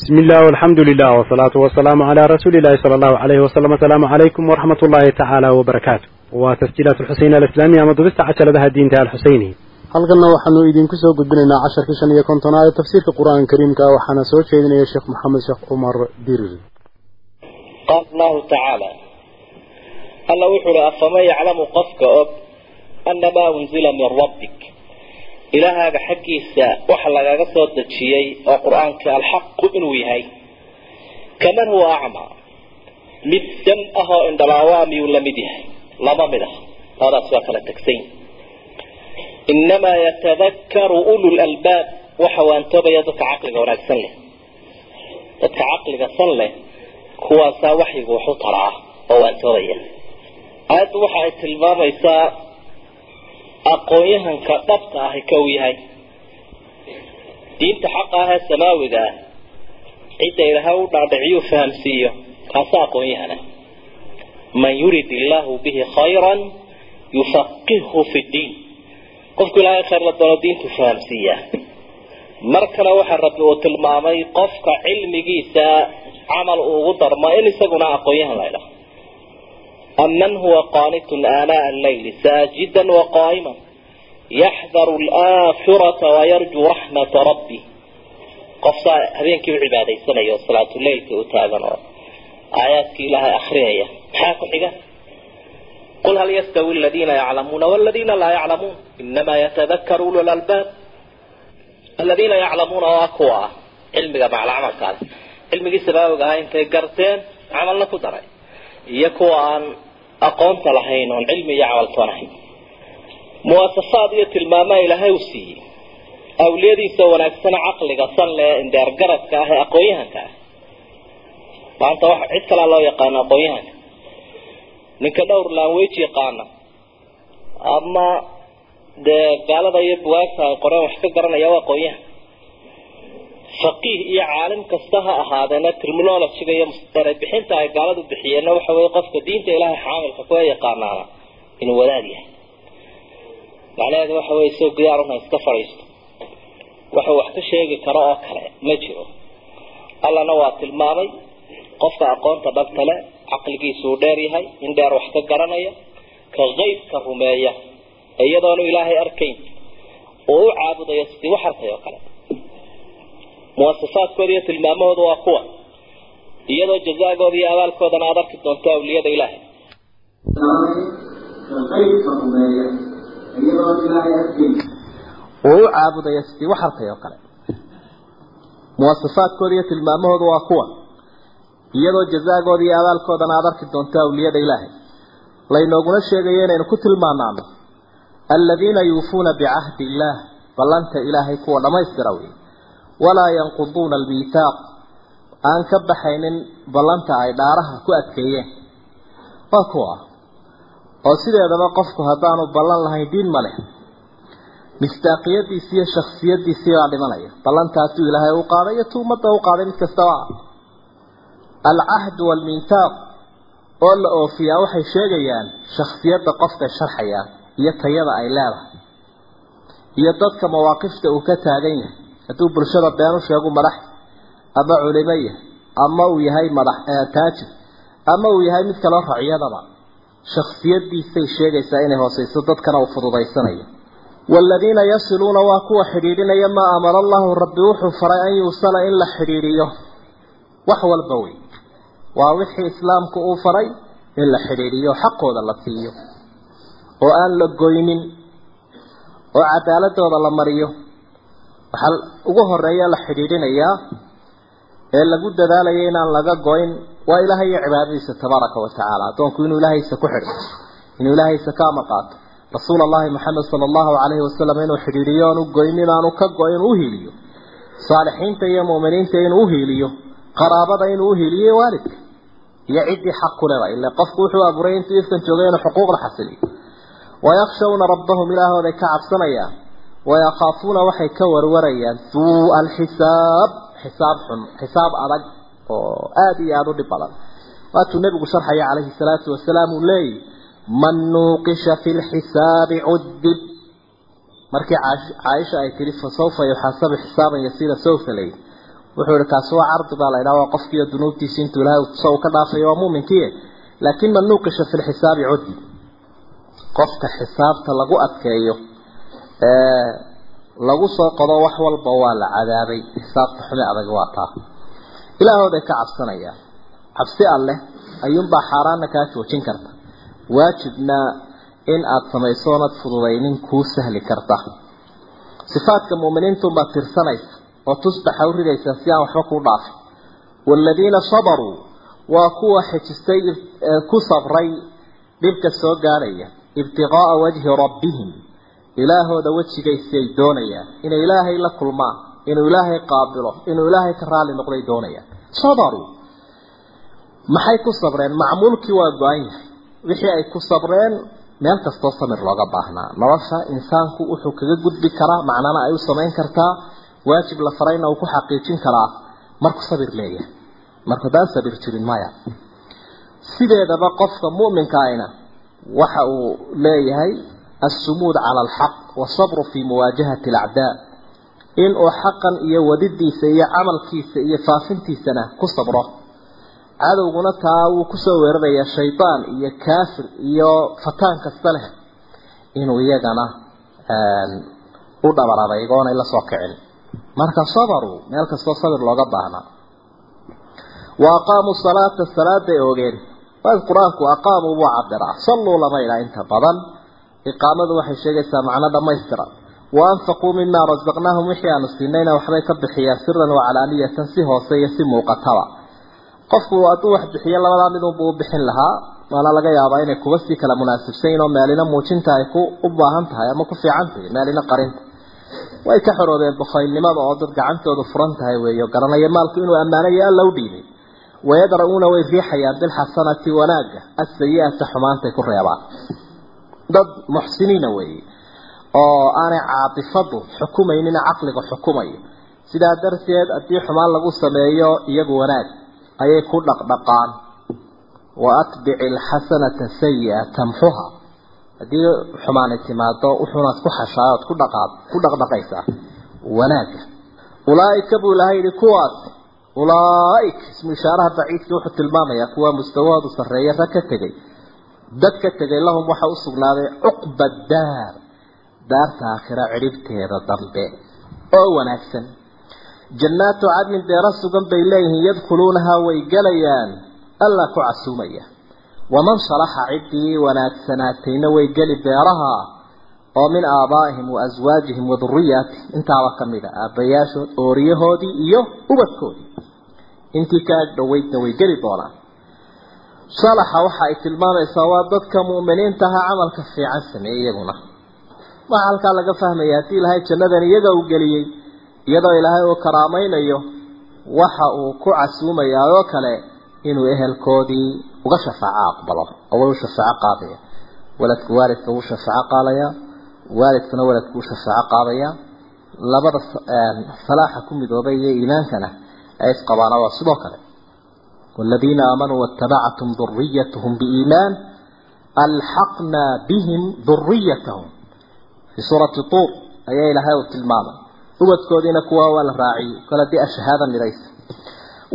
bismillaah alxamdu lilah wsalaatu wasalaamu calaa rasuulilahi sala allahu alayhi wasalam asalaamu calaykum waraxmat ullaahi tacaala wbarakaatu waa tasjiilaat alxuseyn alislaamiya ama dubista cajaladaha diinta alxuseyni halkanna waxaanu idinku soo gudbinaynaa casharkii shan iyo kontonaad ee tafsiirka qur'aanka kariimka waxaana soo jeedinaya sheekh maxamed sheekh cumar diriri qaal allahu tacaala alla wuxu uhi afama yaclamu qofka og annamaa unzila min rabbik? Ilaahaaga xaggiisa waxa lagaga soo dejiyey oo qur'aanka alxaqu inuu yahay kaman huwa acmaa mid dam ah oo indhalaawa miyuu la mid yahay? Lama mid ah. Labadaas waa kala tegsayn inamaa yatadakaru ulu lalbaab waxa waantoobaya dadka caqliga wanaagsan leh. Dadka caqliga san leh kuwaasaa waxyigu waxu taraa oo waantoobaya aayaddu waxa ay tilmaamaysaa aqoon-yahanka dhabta ahi uu yahay. Diinta xaqa ah ee samaawiga ah cidda ilaahay u dhaadhiciyuu fahamsiiyo kaasa aqoon-yahana. Man yurid illaahu bihi khayran yufaqihu fi ddiin qofku ilaahay khayr la doono diintu fahamsiiyaa mar kale waxaa rabbi uu tilmaamay qofka cilmigiisa camal uu ugu darmo in isaguna aqoon-yahan la ydhaho saajidan waqaa'iman yaxdaru alaakhirata wayarjuu raxmata rabbi qofsaa habeenkii u cibaadaysanaya oo salaatuleylka u taagan oo aayaadkii ilaahay akrinaya maxaa ku xiga? Qul hal yastawi aladiina yaclamuuna waladiina laa yaclamuun. Inamaa yatadakaru ulu lalbaab aladiina yaclamuuna waa kuwa ah cilmiga macla camalkaale cilmigii samaawiga ahaa intay garteen camalna ku daray. Iyo kuwa aan aqoonta lahayn oon cilmi iyo camaltoonahayn muwaasafaad iyo tilmaamaha ilaahay u siiyey. Awliyadiisa wanaagsana caqliga san le indheergaradka ah ee aqoon-yahanka ah. Maanta waxa cid kalaa loo yaqaano aqoon-yahanka. Ninka dhowr language yaqaana. Ama dee gaalada iyo buwaagta ay qoreen wax ka garanaya waa aqoon-yahan faqiih iyo caalim kasta ha ahaadeena terminologiga iyo erebixinta ay gaaladu bixiyeenna waxa weye qofka diinta ilaahay xaamilka kuwa yaqaanaana inuu wadaad yahay. Macnaheedu waxa weye soo gidaaruna iska fadhiisto waxuu wax ka sheegi karo oo kale ma jiro. Allana waa tilmaamay qofka aqoonta dhabta le caqligiisu uu dheer yahay in dheer wax ka garanaya ka qeybka rumeeya iyadoonu ilaahay arkayn oo u caabudayo sidii wax arkay oo kale muwasafaadkooda iyo tilmaamahooda waa kuwa. Iyadoo jazaagooda iyo abaalkoodana aad arki doonto awliyada ilaahay. Oo u caabudaya sidii wax arkay oo kale. Muwasafaadkooda iyo tilmaamahooda waa kuwa. Iyadoo jazaagooda iyo abaalkoodana aad arki doonto awliyada ilaahay. Laynooguna sheegayo inaynu ku tilmaanaano aladiina yuufuuna bicahdi illaah ballanta ilaahay kuwa dhammaystira wey walaa yanquduuna almiitaaq. Aan ka baxaynin ballanta ay dhaaraha ku adkeeyeen. Waa kuwa oo sideedaba qofku haddaanu ballan lahayn diin ma leh. Mistaaqiyadiisi iyo shaksiyadiisii baa dhimanaya. Ballantaasuu ilaahay u qaaday iyo tuumadda u qaaday mid kastaba alcahdu waalmintaaq oo la oofiyaa waxay sheegayaan shaksiyadda qofkay sharxayaan iyo tayada ay leedahay. Iyo dadka mawaaqifta uu ka taagan yahay hadduu bulshada been u sheegu madax ama culimo yahay ama uu yahay madax taajir ama uu yahay mid kaloo raciyadaba shaksiyadiisay sheegaysaa inay hooseyso dadkana uu fududaysanayo. Waaladiina yasiluuna waa kuwa xidhiidhinaya maa amara allahu rabbi wuxuu faray an yuusala in la xidhiidhiyo. Wax walba wey. Waa wixii islaamku uu faray in la xidhiidhiyo xaqooda la siiyo oo aan la goynin oo cadaaladooda la mariyo waxaa ugu horreeya la xidhiidhinayaa ee lagu dadaalaya inaan laga goyn waa ilaahay iyo cibaadadiisa tabaaraka wa tacaala addoonku inuu ilaahaysa ku xidho inuu ilaahaysa ka amar rasuul allahi maxamed sala allahu calayhi wasalam inuu xidhiidhiyo aanu goyn inaanu ka go-in u hiiliyo. Saalixiinta iyo mu'miniinta inuu uhiiliyo qaraabada inuu uhiiliyo waalidka. Iyo ciddii xaq ku leba ila qofku wuxuu abuuray intuu ifkan joogay inuu xuquuqda xasiliyo. Wayakhshawna rabbahum ilaahooday ka cabsanayaan wayakaafuuna waxay ka warwarayaan suu'a alxisaab xisaab xun xisaab adag oo aada iyo aada u dhib badan waatuu nebigu sharxaya calayhi salaatu wasalaam uu leeyahy man nuuqisha fi lxisaabi cudib markii caaisha ay tihi fasawfa yuxaasabu xisaaban yasiira sawfa lay wuxuu ihi kaasi waa cardi baa la ydhaha waa qofkiiyo dunuubtiisi intuu ilahay uu ka dhaafayo waa muuminkiie laakin man nuuqisha fi lxisaabi cudi qofka xisaabta lagu adkeeyo lagu soo qodo wax walba waa la cadaabay xisaabta xumi adag waa taa. Ilaahooday ka cabsanayaan. Cabsi alleh ayuunbaa xaaraana kaa joojin karta. Waajibna in aada samayso oonad fududaynin kuu sahli karta. Sifaadka muuminiintunbaad tirsanaysa oo tusbaxa u ridaysa si aan waxba kuu dhaafin waaladiina sabaruu waa kuwa xejistay ku sabray dhibka soo gaadhaya ibtiqaa'a wajhi rabbihim ilaahooda wejigaisi ay doonayaan. Inay ilaahay la kulmaan inuu ilaahay qaabilo inuu ilaahay ka raali noqday doonayaan. Sabaruu maxay ku sabreen? Macmuulkii waa go-an yahay. Wixii ay ku sabreen meel kastoo samir looga baahnaa. Nolosha insaanku wuxuu kaga gudbi karaa macnana ay u samayn kartaa. Waajib la farayna uu ku xaqiijin karaa. Markuu sabir leeyahay. Marka haddaan sabir jirin maya sideedaba qofka mu'minka waxa uu leeyahay السمود على الحق والصبر في مواجهة الأعداء إن حقا إيا وددي سيا عمل كيس إيا فافنتي سنة كصبره عادو قنطا وكسوير يا شيطان إيا كافر إيا فتان كالسله إنو إياقنا udhabar adaygoona ila soo kicin marka sabaru meel kastoo sabir looga baahna wa aqaamu salaata salaaday oogeen waa qur-aanku aqaamu buu cabiraa salluu lama ilaa inta badan iqaamadu waxay sheegaysaa macno dhammaystira wa anfaquu mima rasaqnaahum wixii aanu siinayna waxbay ka bixiyaan siran wa calaaniyatan si hoose iyo si muuqataba. Qofku hadduu wax bixiyo labadaa midunbuu u bixin lahaa waana laga yaabaa inay kuba sii kala munaasibsayin oo meelina muujinta ay ku u baahan tahay ama ku fiican tahay meelina qarinta way ka xoroobeen bakhaylnimada oo dad gacantoodu furan tahay weeyo garanaya maalku inuu ammaanayo alla u dhiibay. Wayadra'uuna way riixayaan bilxasanati wanaagga asayi-ata xumaantay ku reebaan dad muxsiniina weeye oo aanay caatifadu xukumaynina caqliga xukumayo sidaa darteed haddii xumaan lagu sameeyo iyagu wanaag ayay ku dhaqdhaqaan. Wa atbici alxasanata sayi-a tamxuha haddii xumaani timaado wuxuunaad ku xashaa ood ku dhaqdhaqaysaa. Wanaagga ulaaika buu ilahay yihi kuwaas ulaaik. Ismu ishaaraha baciidkii wuxuu tilmaamayaa kuwa mustawahoodu sarreeya rag ka tegay dad ka tegay lahum waxa u sugnaaday cuqba daar. Daarta aakhira cidhibteeda dambe oo wanaagsan. Jannaatu cadnin beero sugan bay leeyihiin yadkhuluunahaa way gelayaan. Alla ku casuumaya. Waman salaxa ciddii wanaagsanaatayna way geli beeraha. Oo min aabaa'ihim wa aswaajihim wa duriyaatihim intaaba ka mid a aabbayaashood ooriyahoodii iyo ubadkoodii. Intii ka ag dhoweydna way geli doonaan salaxa waxa ay tilmaamaysaa waa dadka mu'miniinta aha camalka fiican sameeyey iyaguna. Waxaa halkaa laga fahmaya haddii ilaahay jannadan iyaga uu geliyey iyadoo ilaahay uu karaamaynayo waxa uu ku casuumayaa oo kale inuu ehelkoodii uga shafaaco aqbalo. Way u shafaaco qaadaya waladku waalidka wuu shafaaco qaadaya waalidkuna waladku wuu shafaaco qaadaya. Labada salaaxa ku midoobay iyo iimaankana ay isqabaana waa sidoo kale والذين آمنوا واتبعتهم ذريتهم بإيمان ألحقنا بهم ذريتهم في سورة طور أي إلهي وتلماما وبتكودين كوا والراعي قال دي أشهادا لريس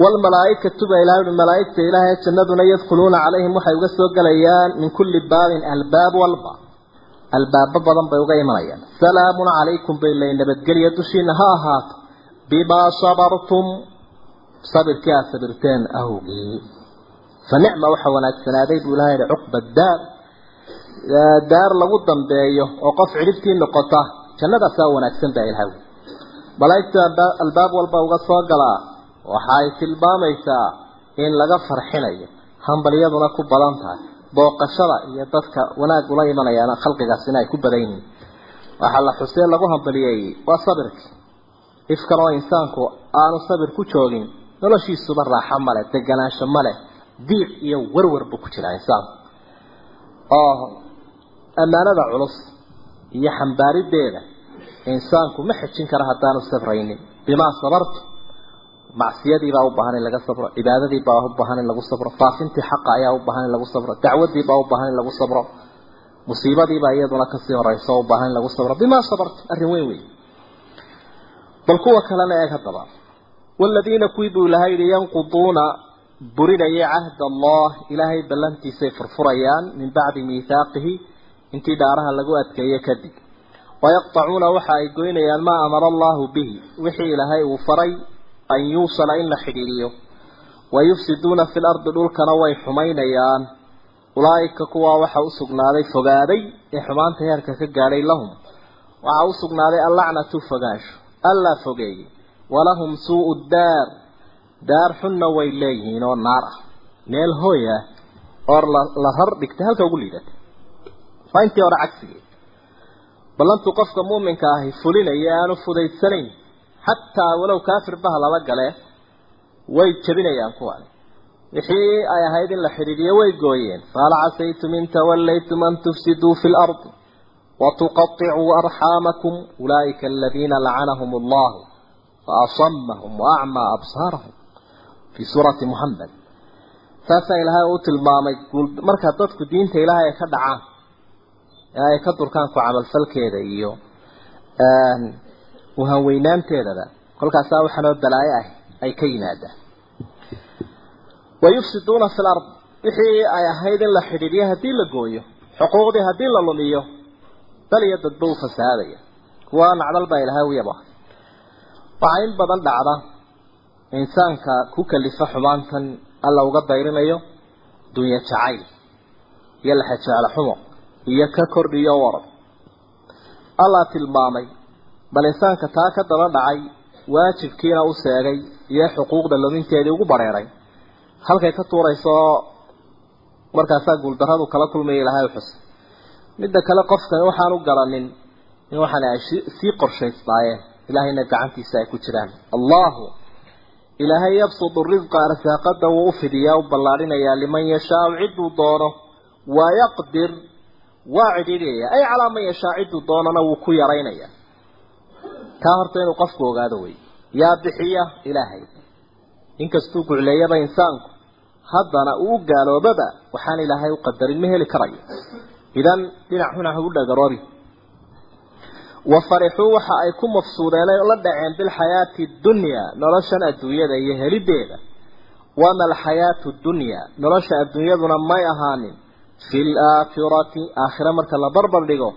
والملائكة تبا إلهي الملائكة إلهي جندنا يدخلون عليهم وحي وقسوا قليان من كل باب الباب والباب الباب بضم بيوغي مليان سلام عليكم بإلهي نبتقل يدشين ها هات بما صبرتم sabirkii aad sabirteen awgii fa nicma waxa wanaagsanaaday buu ilahay yihi cuqba daar. Daar lagu dambeeyo oo qof cidhibtii noqota jannadaasaa wanaagsan baa ilahay malaa'igta albaab walba uga soo galaa waxa ay tilmaamaysaa in laga farxinayo hambalyaduna ku badan tahay booqashada iyo dadka wanaag ula imanayaana khalqigaasina ay ku badan waxaa la xusee lagu hambaliyeeyey waa sabirkii. Ifkan oo insaanku aanu sabir ku joogin noloshiisuba raaxo male deganaansho male diic iyo warwar buu ku jiraa insaanku oo ammaanada culus iyo xambaarideeda insaanku ma xejin kara haddaanu sabraynin. Bimaa sabartu macsiyadii baa u baahan in laga sabro cibaadadii baa u baahan in lagu sabro faafintii xaqa ayaa u baahan in lagu sabro dacwadii baa u baahan in lagu sabro musiibadii baa iyaduna ka sii horeysa oo u baahan in lagu sabro. Bimaa sabartu arrin weyn weyn. Bal kuwa kalena eeg haddaba waaladiina kuwii buu ilahay yihi yanquduuna burinayay cahd allah ilaahay ballantiisay furfurayaan min bacdi miihaaqihi intii dhaaraha lagu adkeeye kadib wayaqطacuuna waxa ay goynayaan maa amara allahu bihi wixii ilaahay uu faray an yuusala in la xidhiiriyo wayufsiduuna fi lardi dhulkana way xumaynayaan ulaa'ika kuwaa waxa u sugnaaday fogaaday ee xumaanta heerka ka gaadhay walahum suu'u daar. Daar xunna way leeyihiin oo naar ah. Meel hooy ah oo la rar dhigtay halka ugu liidata. Waa intii hore cagsigeed ballantu qofka muuminka ahi fulinaya aanu fudaydsanayn xataa walow kaafir baha lala gale way jabinayaan kuwani wixii ay ahayd in la xidhiidhiyo way gooyeen. Fahal casaytum in tawallaytum an tufsiduu fi lardi watuqaطicuu arxaamakum ulaa'ika aladiina lacanahum allahu fii suurati muxamed saasaa ilaahay u tilmaamay markaa dadku diinta ilaahay ay ka dhacaan ee ay ka durkaan ku camalfalkeeda iyo uhanweynaanteedaba kolkaasaa waxaanoo balaayo ah ay ka yimaadaan wayufsiduuna fi lard wixii ay ahayd in la xidhiidhiyo haddii la gooyo xuquuqdii haddii la lumiyo dal iyo dadba u fasaadaya kuwa nacdal baa ilaahay u yaba waxaa in badan dhacda. Insaanka ku kalifa xumaantan alla uga dayrinayo dunya jacayl iyo laxajeclo xumo iyo ka kordhiyo warad allah tilmaamay bal insaanka taa ka daba dhacay waajibkiina u seegay iyo xuquuqda luminteedii ugu bareeray. Halkay ka tuurayso markaasaa guuldarradu kala kulmaya ilaahay u xusay midda kale qofkani waxaan u garanin in waxaan ay sii qorshaysnaayeen ilaahayna gacantiisa ay ku jiraan. Allahu ilaahay yabsudu risqa arsaaqada wuu u fidiyaa u ballaadhinayaa liman yashaau cidduu doono wayaqdir waa cidhiidhiyaya ay calaa man yashaa cidduu doonana wuu ku yaraynayaa taa horta inuu qofku ogaado wey yaa bixiya ilaahay. Inkastuu gucleeyaba insaanku haddana uu gaaloobaba waxaan ilaahay u qadarin ma heli karayo. Idan dhinac xunaha u dhagaroobi wa farixuu waxa ay ku mafsuudeen la dhaceen bilxayaati dunyaa noloshan adduunyada iyo helideeda wama alxayaatu dunyaa nolosha adduunyaduna may ahaanin. Fi laakhirati aakhira marka la barbar dhigo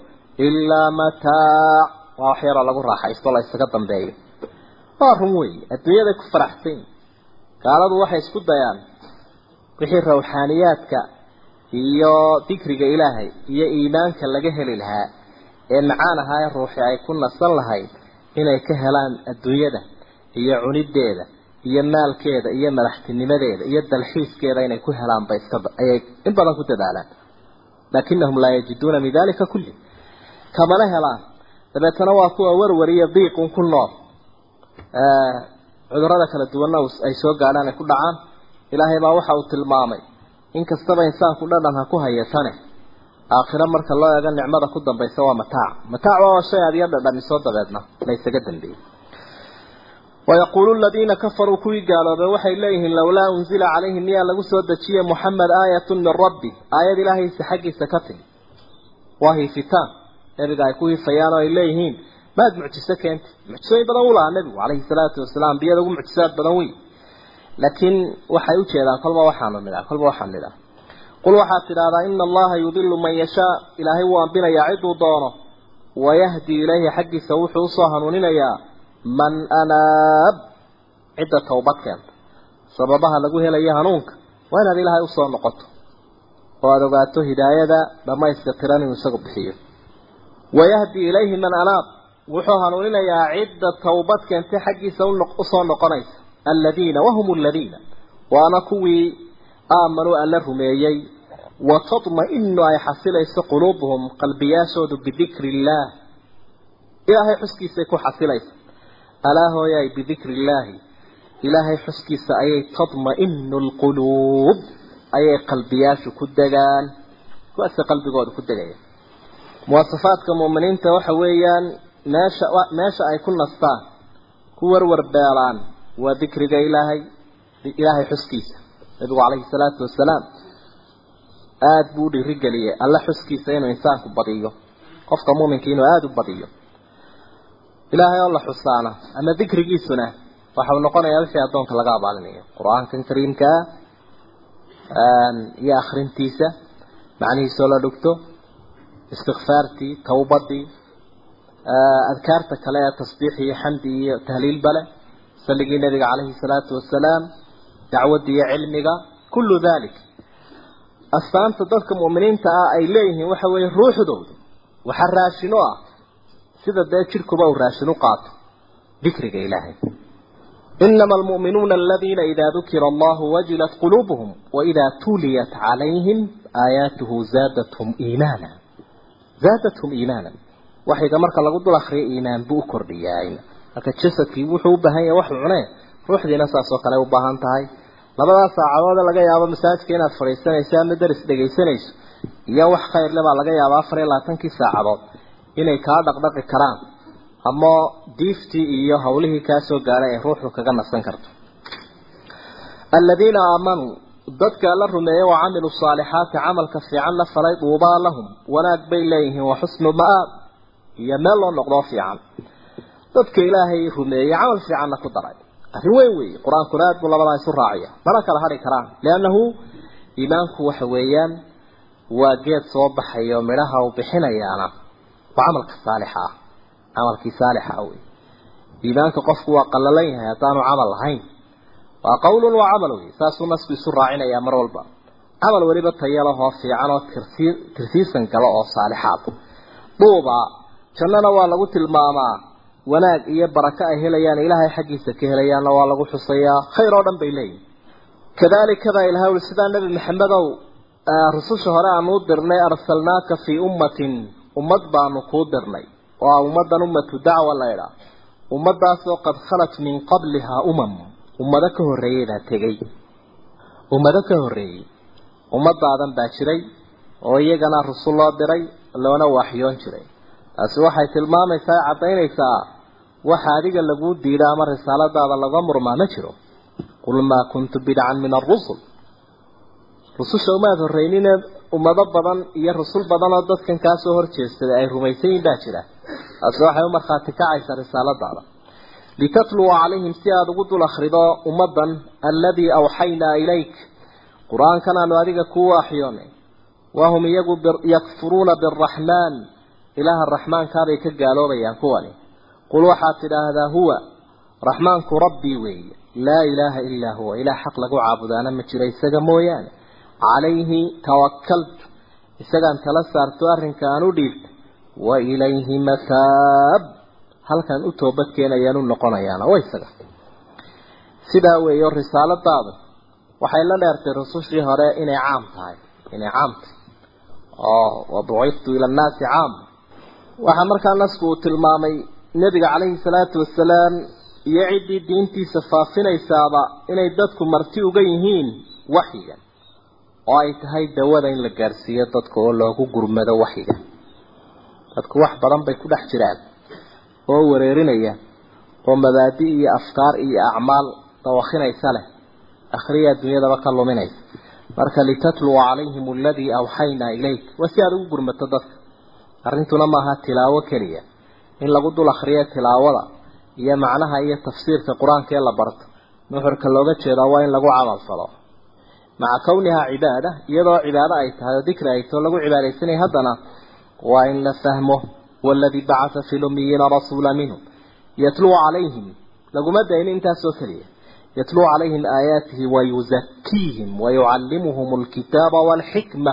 ilaa mataac waa wax yaroo lagu raaxaysto la isaga dambeeyo. Waa run wey adduunyaday ku faraxsan. Gaaladu waxay isku dayaan. Wixii rawxaaniyaadka iyo dikriga ilaahay iyo iimaanka laga heli lahaa ee macaan ahaa ee ruuxi ay ku nasan lahayd inay ka helaan adduunyada iyo cunideeda iyo maalkeeda iyo madaxtinimadeeda iyo dalxiiskeeda inay ku helaan bay iska ayay in badan ku dadaalaan. Laakinahum laa yajiduuna min dalika kulli. Kamana helaan. Dabeetana waa kuwa warwariya diiqun ku nool. Cudurada kala duwanna ay soo gaadhaan ay ku dhacaan. Ilaahay baa waxa uu tilmaamay in kastaba insaanku dhadhan ha ku hayatane aakhiro marka loo eego nicmada ku dambaysa waa mataac. Mataac waa shay aad iyo dhadhamisoo dabeedna la ysaga dambeeyey. Wayaquulu aladiina kafaruu kuwii gaaloobay waxay leeyihiin lowlaa unzila calayhi miyaa lagu soo dejiye moxamed aayatun min rabbi. Aayad ilaahaysa xaggiisa ka timi. Waa hiifitaan. Nebiga ay ku hiifayaan oo ay leeyihiin maad mucjiso keentay. Mucjisooyin badan u lahaa nebigu calayhi salaatu wasalaam ambiyada ugu mucjisaad badan wey laakiin waxay ujeedaan qul waxaad tidhahdaa ina allaha yudilu man yashaa. Ilaahay wuu ambinayaa ciduu doono. Wayahdi ilayhi xaggiisa wuxuu u soo hanuuninayaa man anaab. Cidda towbad keenta sababaha lagu helayo hanuunka waa inaad ilaahay u soo noqoto oo aada ogaato hidaayada dhamayska tiran inuu isagu bixiyo. Wayahdi ilayhi man anaab. Wuxuu hanuuninayaa cidda towbad keentay xaggiisa u soo noqonaysa. Aladiina wahum aladiina waana kuwii aamanuu alla rumeeyey watadma-inu ay xasilayso quluubuhum qalbiyaashoodu bidikri illaah ilaahay xuskiisay ku xasilaysa. Alaa hooyaay bidikri illaahi ilaahay xuskiisa ayay tadma-inu alquluub ayay qalbiyaashu ku degaan. Kuwaase qalbigooda ku degaya. Muwasafaadka muuminiinta waxa weeyaan meesha meesha ay ku nastaan ku warwar beelaan waa dikriga ilaahay ilaahay xuskiisa nabigu calayhi salaatu wasalaam aada buu u dhiirigeliyey. Alla xuskiisa inuu insaanku badiyo. Qofka muuminka inuu aada u badiyo. Ilaahay oo la xusaana ama dikrigiisuna waxa uu noqonayaa wixii addoonka laga abaalinayo. Qur'aankan kariimkaa iyo akrintiisa macnihiisoo la dhugto istikfaartii tawbadii adkaarta kale ee tasbiix iyo xamdi iyo tahliil bale saligii nabiga calayhi salaatu wasalaam dacwadda iyo cilmiga kullu dalik astaanta dadka mu'miniinta ah ay leeyihiin waxa weeye ruuxdooda waxa raashin u ah sida dee jidhkuba uu raashin u qaato dikriga ilaahay إنما المؤمنون الذين إذا ذكر الله وجلت قلوبهم وإذا توليت عليهم آياته زادتهم إيمانا زادتهم إيمانا وحيدا مركا لقد الأخرى إيمان بأكر ديائنا لكن جسدكي وحو بهاي وحو ruuxdiina saas oo kale u baahan tahay. Labadaa saacadood laga yaabo masaajidka inaad fadhiisanayso ama daris dhegaysanayso iyo wax khayrle baa laga yaabaa afar iyo labaatankii saacadood inay kaa dhaqdhaqi karaan ama diiftii iyo howlihii kaa gaaray ay ruuxdu kaga nasan karto. Aladiina aamanuu dadka la rumeeyey wa camiluu saalixaati camalka fiican la falay duubaa lahum wanaag bay leeyihiin wa xusnu ma-aab iyo meel loo noqdoo fiican. Dadka ilaahay rumeeyey camal fiicanna ku daray arrin weyn weeye qur'aankuna aad buu labadaa isu raacaya. Mana kala hadhi karaan liannahu iimaanku waxa weeyaan waa geed soo baxayo midhaha uu bixinayaana waa camalka saalixa ah camalkii saalixa ah wey iimaanka qofku waa qallalan yahay haddaanu camal lahayn. Waa qawlun waa camal wey saasuu nasku isu raacinayaa mar walba. Camal weliba tayalahoo fiican oo tirsi tirsiisan galo oo saalixaad duuba jannana waa lagu tilmaamaa wanaag iyo barako ay helayaan ilaahay xaggiisa ka helayaanna waa lagu xusayaa. Khayr oo dhan bay leeyihiin kadaalikada ilahay uli sidaa nebi maxamedow rususha hore aanu u dirnay arsalnaaka fii ummatin ummad baanu kuu dirnay. Waa ummaddan ummatu dacwa laydhaa ummadaasoo qad khalat min qablihaa umam. Ummado ka horreeyey baa tegey. Ummado ka horreeyey. Ummadaadan baa jiray oo iyagana rusul loo diray loona waxyoon jiray. Taasi waxay tilmaamaysaa caddaynaysaa waxa adiga laguu diida ama risaaladaada laga murmaa ma jiro. Qul maa kuntu bidcan min arusul rususha umaad horreynine ummado badan iyo rusul badan oo dadkan kaasoo horjeestaday ay rumaysan yihiin baa jira. Taasi waxay u markhaati kacaysaa risaaladaada. Litatluwa calayhim si aada ugu dul akhrido ummadan alladii awxaynaa ilayk. Qur'aankan aanu adiga kuu waxyoonay wahum iyagu yakfuruuna biraxmaan ilaaha raxmaankaabay ka gaaloobayaan kuwani qul waxaad tidhaahdaa huwa raxmaanku rabbii weeye laa ilaaha ilaa huwa ilaah xaq lagu caabudaana ma jiro isaga mooyaane. Calayhi tawakaltu isagaan tala saarto arrinka aan u dhiibta wa ilayhi mataab halkan u toobad keenayaan u noqonayaana waa isaga. Sidaa weeyo risaaladaadu waxay la dheertay rusushii hore inay caam tahay inay caam tahay. Oo wabuciftu ila annaasi caam. Waxaa markaa nasku uu tilmaamay nebiga calayhi salaatu wasalaam iyo ciddii diintiisa faafinaysaaba inay dadku marti uga yihiin waxyiga oo ay tahay dawada in la gaarsiiyo dadka oo loogu gurmado waxyiga. Dadku wax badan bay ku dhex jiraan oo wareerinaya oo mabaadi iyo afkaar iyo acmaal dawakhinaysa leh. Akhriya adduunyadaba ka luminaysa. Marka litatluwa calayhim aladii awxaynaa ilayk. Waa si aada ugu gurmato dadka. Arrintuna maaha tilaawo keliya in lagu dul akhriyo tilaawada iyo macnaha iyo tafsiirka qur'aanka ee la barto. Nuxurka looga jeedaa waa in lagu camal falo. Maca kownihaa cibaada iyadoo cibaado ay tahay oo dikri ay too lagu cibaadaysanaya haddana waa in la fahmo waladii bacatha fi lumiyiina rasuula minhum. Yatluu calayhim laguma dayin intaasoo keliya. Yatluu calayhim aayaatihi wayuzakiihim wayucallimuhum alkitaaba walxikma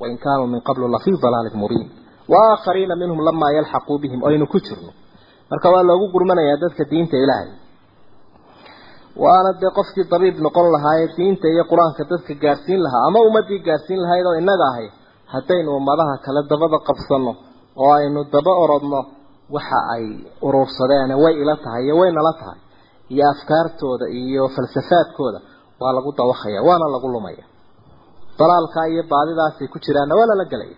wain kaanuu min qablu lafii dalaalin mubiin waaaakhariina minhum lamaa yalxaquu bihim aynu ku jirno. Marka waa loogu gurmanayaa dadka diinta ilaahay. Waana dee qofkii dabiib noqon lahaayee diinta iyo qur'aanka dadka gaadhsiin lahaa ama ummadii gaadhsiin lahayd oo innaga ahay haddaynu ummadaha kale dabada qabsanno oo aynu daba orodno waxa ay urursadeen way ila tahay iyo waynala tahay. Iyo afkaartooda iyo falsafaadkooda waa lagu dawakaya waana lagu lumaya. Dalaalkaa iyo baadidaasay ku jiraanna waa lala gelaya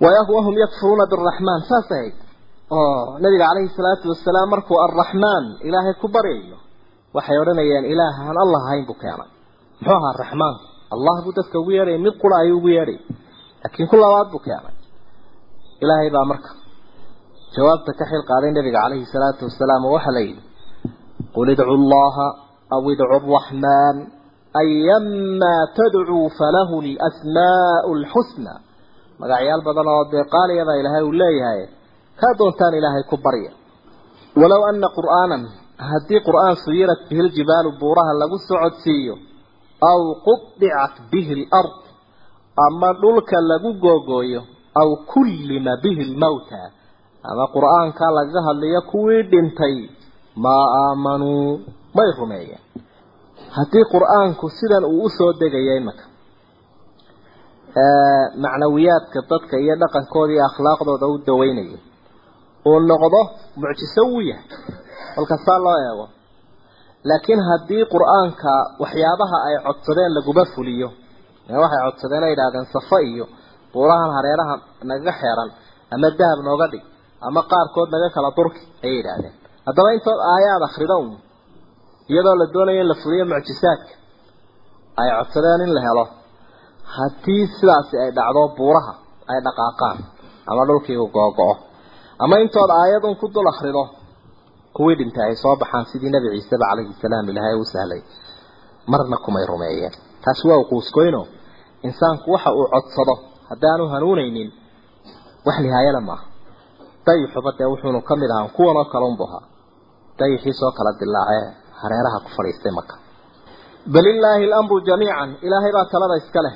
wahum yakfuruuna biraxmaan saas ahayd oo nabiga calayhi salaatu wasalaam markuu arraxmaan ilaahay ku baryayo waxay odhanayaan ilaah aan allah ahayn buu keenay muxuu ahaa raxmaanku allah buu dadka ugu yeedhaya mid qura ayuu ugu yeedhay laakiin ku labaad buu keenay ilaahay baa marka jawaabta ka xil qaaday nabiga calayhi salaatu wasalaam oo waxaa la yidhi qul idcu llaha aw idcu araxmaan ayamaa tadcuu falahu lasmaau lxusna magacyaal badan oo dee qaaliyada ilaahay uu leeyahay kaa doontaan ilaahay ku barya. Walow ana qur'aanan haddii qur'aan suyirat bihi ljibaalu buuraha lagu socodsiiyo aw qudicat bihi lard ama dhulka lagu googooyo aw kullima bihi lmawta ama qur'aanka lagaga hadlayo kuwii dhintay maa aamanuu may rumeeyeen. Haddii qur'aanku sidan uu u soo degaya imaka macnawiyaadka dadka iyo dhaqankooda iyo akhlaaqdooda u daweynaya uu noqdo mucjiso wuu yahay. Kolkasaa loo eego. Laakiin haddii qur'aanka waxyaabaha ay codsadeen laguma fuliyo waxay codsadeen ay idhahdeen safo iyo buurahan hareeraha nagaga xeeran ama dahab nooga dhig ama qaarkood naga kala durki ayay yidhaahdeen. Haddaba intood aayaad akrida un iyadoo la doonayo in la fuliyo mucjisaadka ay codsadeen in la helo haddii sidaasi ay dhacdo buuraha ay dhaqaaqaan ama dhulkiigu googo-o ama intood aayadun ku dul akrido kuwii dhintay ay soo baxaan sidii nebi ciiseba calayhi salaam ilaahay u sahlay marna kumay rumeeyeen. Taasi waa uquuskoyno insaanku waxa uu codsado haddaanu hanuunaynin wax nihaayala maaha. Dayixuba dee wuxuunu ka mid ahaa kuwanoo kale unbu ahaa. Dayixiisoo kala dilaacee hareeraha ku fadhiistay maka bal illaahi alamru jamiican ilaahay baa talada iska leh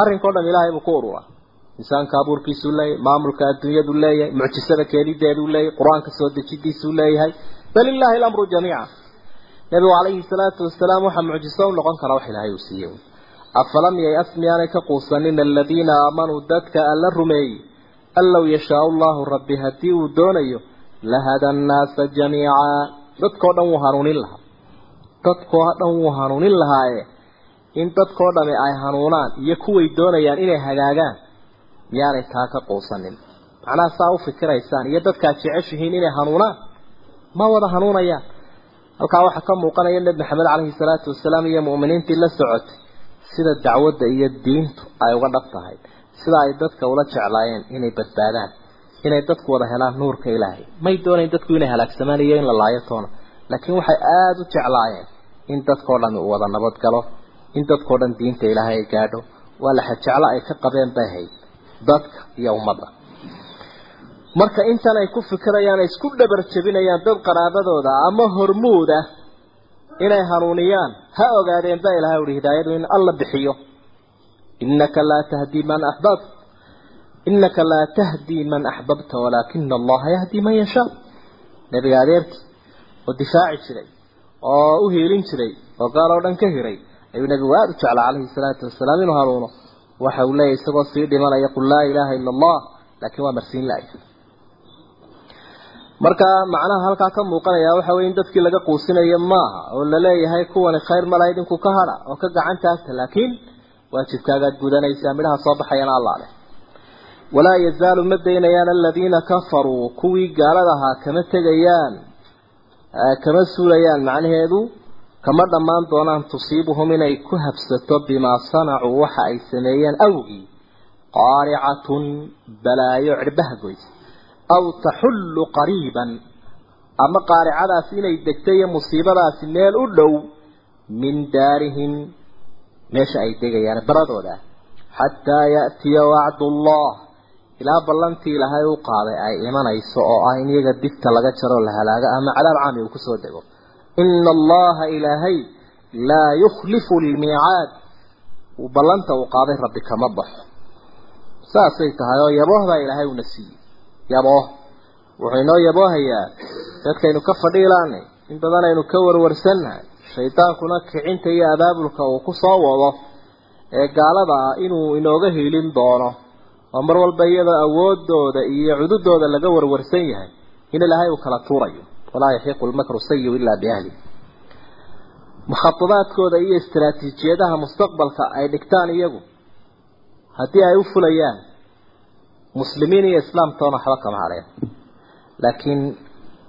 arrinkao dhan ilaahay buu ku ururaa insaanka abuurkiisuu leeyahay maamulka adduunyadu leeyahay mucjisada keenideeduu leeyahay qur'aanka soo dejidiisuu leeyahay. Bal illaahi alamru jamiica nabigu calayhi salaatu wasalaam waxaa mucjiso u noqon kara wax ilaahay uu siiyey. Afalam yayas miyaanay ka quusanin aladiina aamanuu dadka alla rumeeyey an low yashaau llahu rabbi haddii uu doonayo lahada annaasa jamiica dadkao dhan wuu hanuunin lahaa. Dadkoo dhan wuu hanuunin lahaaye in dadkoo dhami ay hanuunaan iyo kuway doonayaan inay hagaagaan miyaanay taa ka quusanin. Macnaha saa u fikiraysaan iyo dadkaad jeceshihiin inay hanuunaan ma wada hanuunayaan. Halkaa waxaa ka muuqanaya nebi maxamed caleyhi salaatu wasalaam iyo mu'miniintii la socotay sida dacwadda iyo diintu ay uga dhab tahay sida ay dadka ula jeclaayeen inay badbaadaan inay dadku wada helaan nuurka ilaahay. May doonayn dadku inay halaagsamaan iyo in la laayo toona. Laakiin waxay aada u jeclaayeen in dadkao dhami uu wada nabad galo in dadkao dhan diinta ilaahay ay gaadho waa laxa jeclo ay ka qabeen bay hayd dadka iyo ummadda. Marka intan ay ku fikirayaan ay isku dhabar jebinayaan dad qaraabadooda ama hormuud ah inay hanuuniyaan ha ogaadeen baa ilahay uhi hidaayadu in alla bixiyo. Innaka laa tahdii man axbabt innaka laa tahdii man axbabta walaakina allaha yahdii man yashaa. Nebiga adeerkii oo difaaci jiray oo u hiilin jiray oo gaal oo dhan ka hiray ayuu nebigu aada u jeclaa calayhi salaatu wasalaam inuu hanuuno. Waxa uu leeyahy isagoo sii dhimanaya qul laa ilaaha ila allah laakiin waa marsiin la-ya marka macnaha halkaa ka muuqanaya waxa weye in dadkii laga quusinayo maaha oo la leeyahay kuwani khayr malahayd inku ka hadha oo ka gacan taagta laakiin waajibkaagaad gudanaysaa midhaha soo baxayana alla leh. Walaa yazaalu ma daynayaan aladiina kafaruu kuwii gaalada ahaa kama tegayaan kama suulayaan macnaheedu kama dhammaan doonaan tusiibuhum inay ku habsato bimaa sanacuu waxa ay sameeyeen awgii qaaricatun balaayo cirbaha goys aw taxullu qariiban ama qaaricadaasi inay degtay iyo musiibadaasi meel u dhow min daarihim meesha ay degayaan baradooda xataa ya'tiya wacdullah ilaa ballantii ilaahay u qaaday ay imanayso oo ah in iyaga digta laga jaro la halaago ama cadaab caami uu ku soo dego ina allaha ilaahay laa yukhlifu lmiicaad ballanta uu qaaday rabbi kama baxo. Saasay tahay oo yaboohbaa ilaahay una siiyey yabooh. Wuxuu inoo yaboohayaa dadkaynu ka fadhiilaanay in badan aynu ka warwarsannahay. Shaydaankuna kicinta iyo abaabulka uu ku soo wado ee gaalada ah inuu inooga hiilin doono. Oo mar walba iyadoo awoodooda iyo cududooda laga warwarsan yahay. In ilaahay uu kala tuurayo walaa yaxiiqu lmakru sayiu ilaa biahli. Mukhadadaadkooda iyo istaraatiijiyadaha mustaqbalka ay dhigtaan iyagu haddii ay u fulayaan muslimiin iyo islaamtoona waxba kama hadheen laakiin